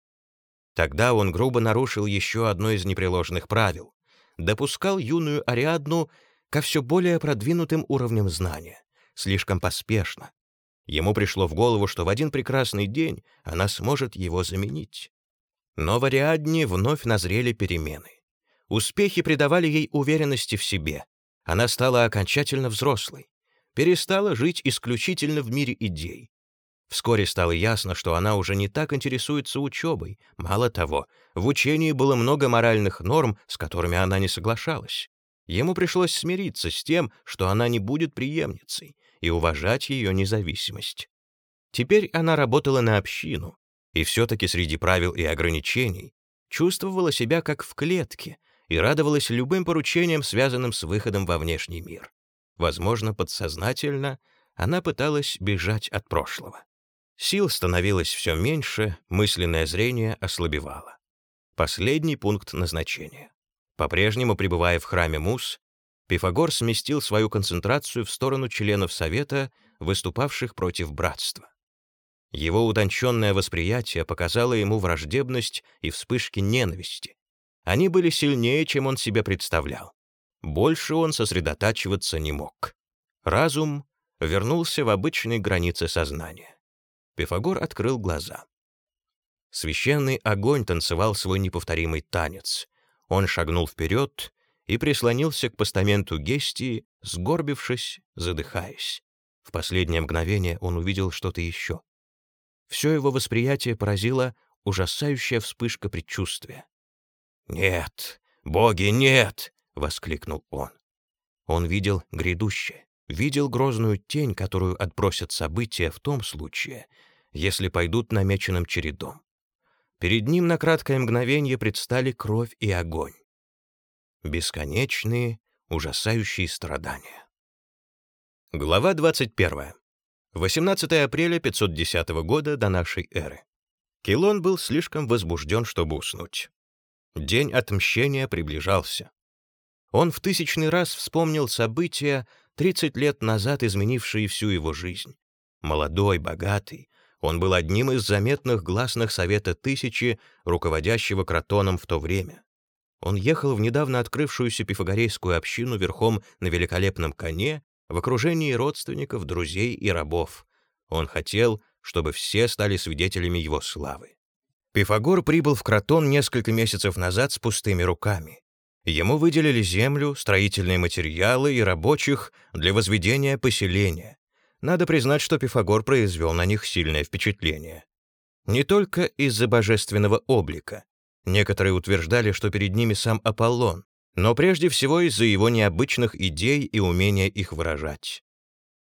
Тогда он грубо нарушил еще одно из непреложных правил — допускал юную Ариадну ко все более продвинутым уровням знания, слишком поспешно. Ему пришло в голову, что в один прекрасный день она сможет его заменить. Но в Ариадне вновь назрели перемены. Успехи придавали ей уверенности в себе. Она стала окончательно взрослой, перестала жить исключительно в мире идей, Вскоре стало ясно, что она уже не так интересуется учебой. Мало того, в учении было много моральных норм, с которыми она не соглашалась. Ему пришлось смириться с тем, что она не будет преемницей, и уважать ее независимость. Теперь она работала на общину, и все-таки среди правил и ограничений чувствовала себя как в клетке и радовалась любым поручениям, связанным с выходом во внешний мир. Возможно, подсознательно она пыталась бежать от прошлого. Сил становилось все меньше, мысленное зрение ослабевало. Последний пункт назначения. По-прежнему пребывая в храме Мус, Пифагор сместил свою концентрацию в сторону членов Совета, выступавших против братства. Его утонченное восприятие показало ему враждебность и вспышки ненависти. Они были сильнее, чем он себе представлял. Больше он сосредотачиваться не мог. Разум вернулся в обычные границы сознания. Пифагор открыл глаза. Священный огонь танцевал свой неповторимый танец. Он шагнул вперед и прислонился к постаменту Гестии, сгорбившись, задыхаясь. В последнее мгновение он увидел что-то еще. Все его восприятие поразила ужасающая вспышка предчувствия. «Нет, боги, нет!» — воскликнул он. Он видел грядущее видел грозную тень, которую отбросят события в том случае, если пойдут намеченным чередом. Перед ним на краткое мгновение предстали кровь и огонь. Бесконечные, ужасающие страдания. Глава 21. 18 апреля 510 года до нашей эры. Килон был слишком возбужден, чтобы уснуть. День отмщения приближался. Он в тысячный раз вспомнил события, 30 лет назад изменившие всю его жизнь. Молодой, богатый, он был одним из заметных гласных Совета Тысячи, руководящего Кротоном в то время. Он ехал в недавно открывшуюся пифагорейскую общину верхом на великолепном коне, в окружении родственников, друзей и рабов. Он хотел, чтобы все стали свидетелями его славы. Пифагор прибыл в Кротон несколько месяцев назад с пустыми руками. Ему выделили землю, строительные материалы и рабочих для возведения поселения. Надо признать, что Пифагор произвел на них сильное впечатление. Не только из-за божественного облика. Некоторые утверждали, что перед ними сам Аполлон, но прежде всего из-за его необычных идей и умения их выражать.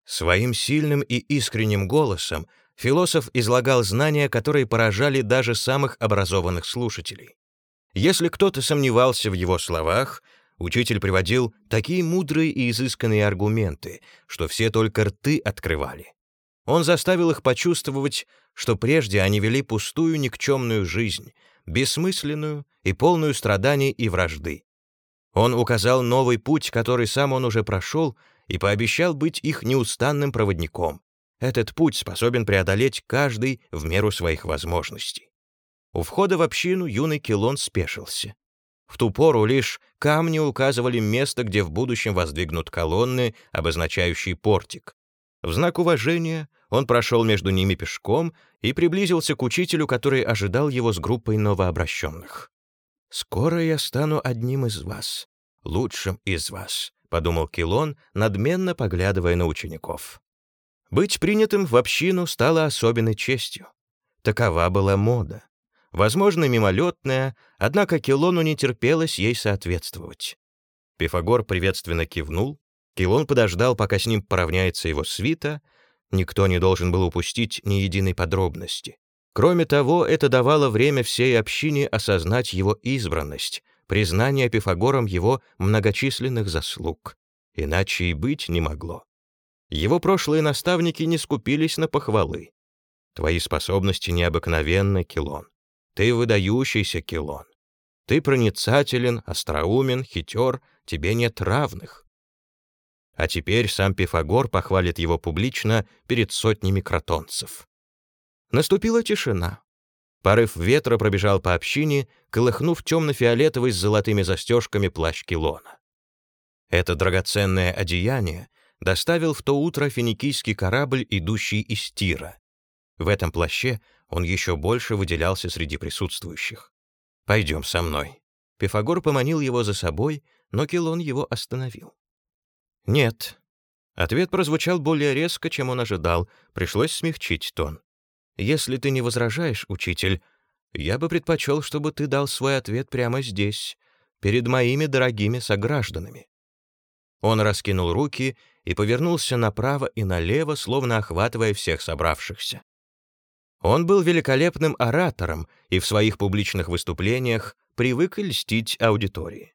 Своим сильным и искренним голосом философ излагал знания, которые поражали даже самых образованных слушателей. Если кто-то сомневался в его словах, учитель приводил такие мудрые и изысканные аргументы, что все только рты открывали. Он заставил их почувствовать, что прежде они вели пустую никчемную жизнь, бессмысленную и полную страданий и вражды. Он указал новый путь, который сам он уже прошел, и пообещал быть их неустанным проводником. Этот путь способен преодолеть каждый в меру своих возможностей. У входа в общину юный Килон спешился. В ту пору лишь камни указывали место, где в будущем воздвигнут колонны, обозначающие портик. В знак уважения он прошел между ними пешком и приблизился к учителю, который ожидал его с группой новообращенных. «Скоро я стану одним из вас, лучшим из вас», — подумал Килон, надменно поглядывая на учеников. Быть принятым в общину стало особенной честью. Такова была мода возможно, мимолетная, однако Килону не терпелось ей соответствовать. Пифагор приветственно кивнул, Килон подождал, пока с ним поравняется его свита, никто не должен был упустить ни единой подробности. Кроме того, это давало время всей общине осознать его избранность, признание Пифагором его многочисленных заслуг. Иначе и быть не могло. Его прошлые наставники не скупились на похвалы. Твои способности необыкновенны, Килон. Ты выдающийся, Килон. Ты проницателен, остроумен, хитер, тебе нет равных. А теперь сам Пифагор похвалит его публично перед сотнями кротонцев. Наступила тишина. Порыв ветра пробежал по общине, колыхнув темно-фиолетовый с золотыми застежками плащ Килона. Это драгоценное одеяние доставил в то утро финикийский корабль, идущий из Тира. В этом плаще он еще больше выделялся среди присутствующих. «Пойдем со мной». Пифагор поманил его за собой, но Килон его остановил. «Нет». Ответ прозвучал более резко, чем он ожидал, пришлось смягчить тон. Если ты не возражаешь, учитель, я бы предпочел, чтобы ты дал свой ответ прямо здесь, перед моими дорогими согражданами». Он раскинул руки и повернулся направо и налево, словно охватывая всех собравшихся. Он был великолепным оратором и в своих публичных выступлениях привык льстить аудитории.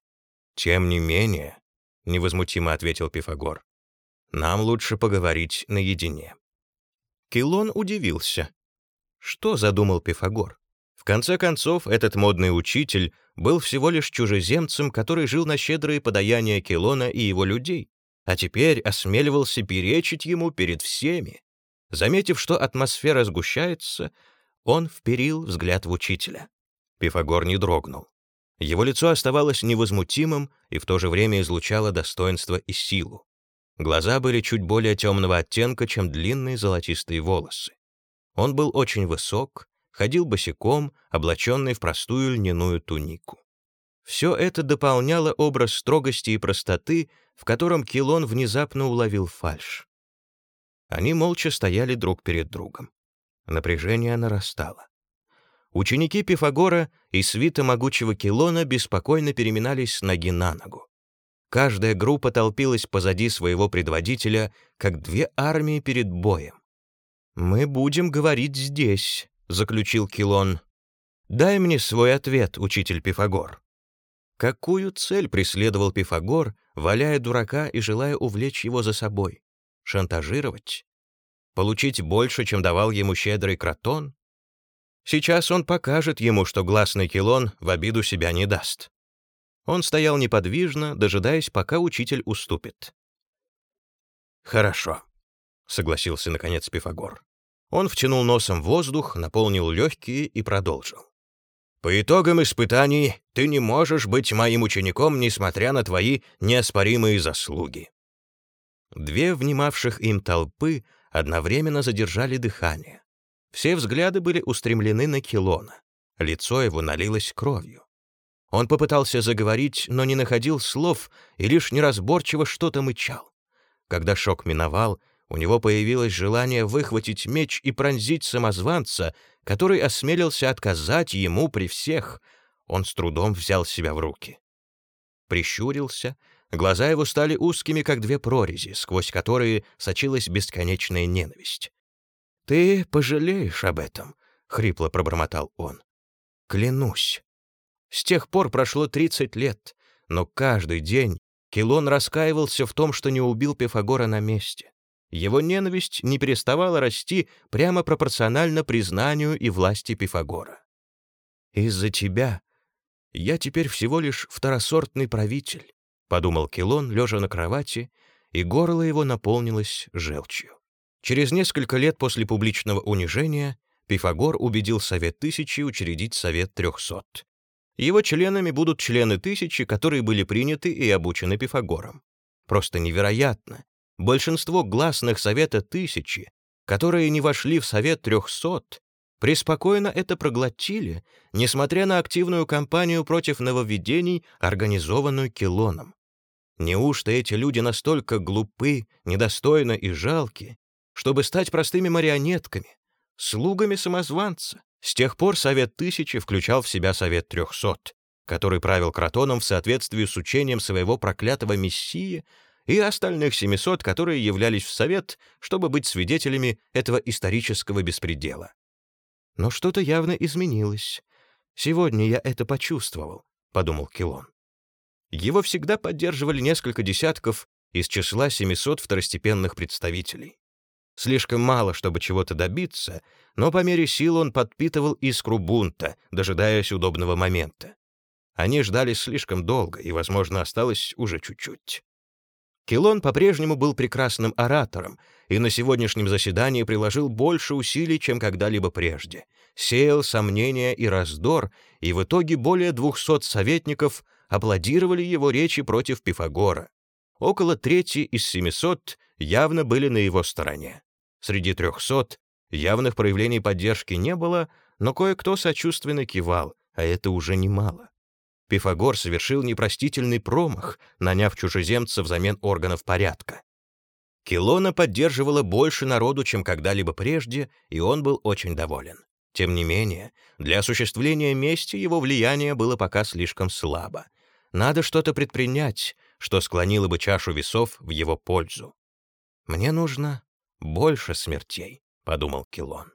«Тем не менее», — невозмутимо ответил Пифагор, — «нам лучше поговорить наедине». Килон удивился. Что задумал Пифагор? В конце концов, этот модный учитель был всего лишь чужеземцем, который жил на щедрые подаяния Келона и его людей, а теперь осмеливался перечить ему перед всеми. Заметив, что атмосфера сгущается, он вперил взгляд в учителя. Пифагор не дрогнул. Его лицо оставалось невозмутимым и в то же время излучало достоинство и силу. Глаза были чуть более темного оттенка, чем длинные золотистые волосы. Он был очень высок, ходил босиком, облаченный в простую льняную тунику. Все это дополняло образ строгости и простоты, в котором Килон внезапно уловил фальшь. Они молча стояли друг перед другом. Напряжение нарастало. Ученики Пифагора и свита могучего Килона беспокойно переминались с ноги на ногу. Каждая группа толпилась позади своего предводителя, как две армии перед боем. «Мы будем говорить здесь», — заключил Килон. «Дай мне свой ответ, учитель Пифагор». Какую цель преследовал Пифагор, валяя дурака и желая увлечь его за собой? Шантажировать? Получить больше, чем давал ему щедрый кротон? Сейчас он покажет ему, что гласный Килон в обиду себя не даст. Он стоял неподвижно, дожидаясь, пока учитель уступит. «Хорошо», — согласился, наконец, Пифагор. Он втянул носом воздух, наполнил легкие и продолжил. «По итогам испытаний ты не можешь быть моим учеником, несмотря на твои неоспоримые заслуги». Две внимавших им толпы одновременно задержали дыхание. Все взгляды были устремлены на Килона. Лицо его налилось кровью. Он попытался заговорить, но не находил слов и лишь неразборчиво что-то мычал. Когда шок миновал, у него появилось желание выхватить меч и пронзить самозванца, который осмелился отказать ему при всех. Он с трудом взял себя в руки. Прищурился, глаза его стали узкими, как две прорези, сквозь которые сочилась бесконечная ненависть. «Ты пожалеешь об этом», — хрипло пробормотал он. «Клянусь». С тех пор прошло тридцать лет, но каждый день Килон раскаивался в том, что не убил Пифагора на месте. Его ненависть не переставала расти прямо пропорционально признанию и власти Пифагора. «Из-за тебя я теперь всего лишь второсортный правитель», — подумал Килон, лежа на кровати, и горло его наполнилось желчью. Через несколько лет после публичного унижения Пифагор убедил Совет Тысячи учредить Совет Трехсот. Его членами будут члены Тысячи, которые были приняты и обучены Пифагором. Просто невероятно, Большинство гласных Совета Тысячи, которые не вошли в Совет Трехсот, преспокойно это проглотили, несмотря на активную кампанию против нововведений, организованную Килоном. Неужто эти люди настолько глупы, недостойны и жалки, чтобы стать простыми марионетками, слугами самозванца? С тех пор Совет Тысячи включал в себя Совет Трехсот, который правил Кротоном в соответствии с учением своего проклятого мессии, и остальных 700, которые являлись в Совет, чтобы быть свидетелями этого исторического беспредела. Но что-то явно изменилось. Сегодня я это почувствовал, — подумал Килон. Его всегда поддерживали несколько десятков из числа 700 второстепенных представителей. Слишком мало, чтобы чего-то добиться, но по мере сил он подпитывал искру бунта, дожидаясь удобного момента. Они ждали слишком долго, и, возможно, осталось уже чуть-чуть. Килон по-прежнему был прекрасным оратором и на сегодняшнем заседании приложил больше усилий, чем когда-либо прежде. Сеял сомнения и раздор, и в итоге более 200 советников аплодировали его речи против Пифагора. Около трети из 700 явно были на его стороне. Среди 300 явных проявлений поддержки не было, но кое-кто сочувственно кивал, а это уже немало. Пифагор совершил непростительный промах, наняв чужеземца взамен органов порядка. Килона поддерживала больше народу, чем когда-либо прежде, и он был очень доволен. Тем не менее, для осуществления мести его влияние было пока слишком слабо. Надо что-то предпринять, что склонило бы чашу весов в его пользу. «Мне нужно больше смертей», — подумал Килон.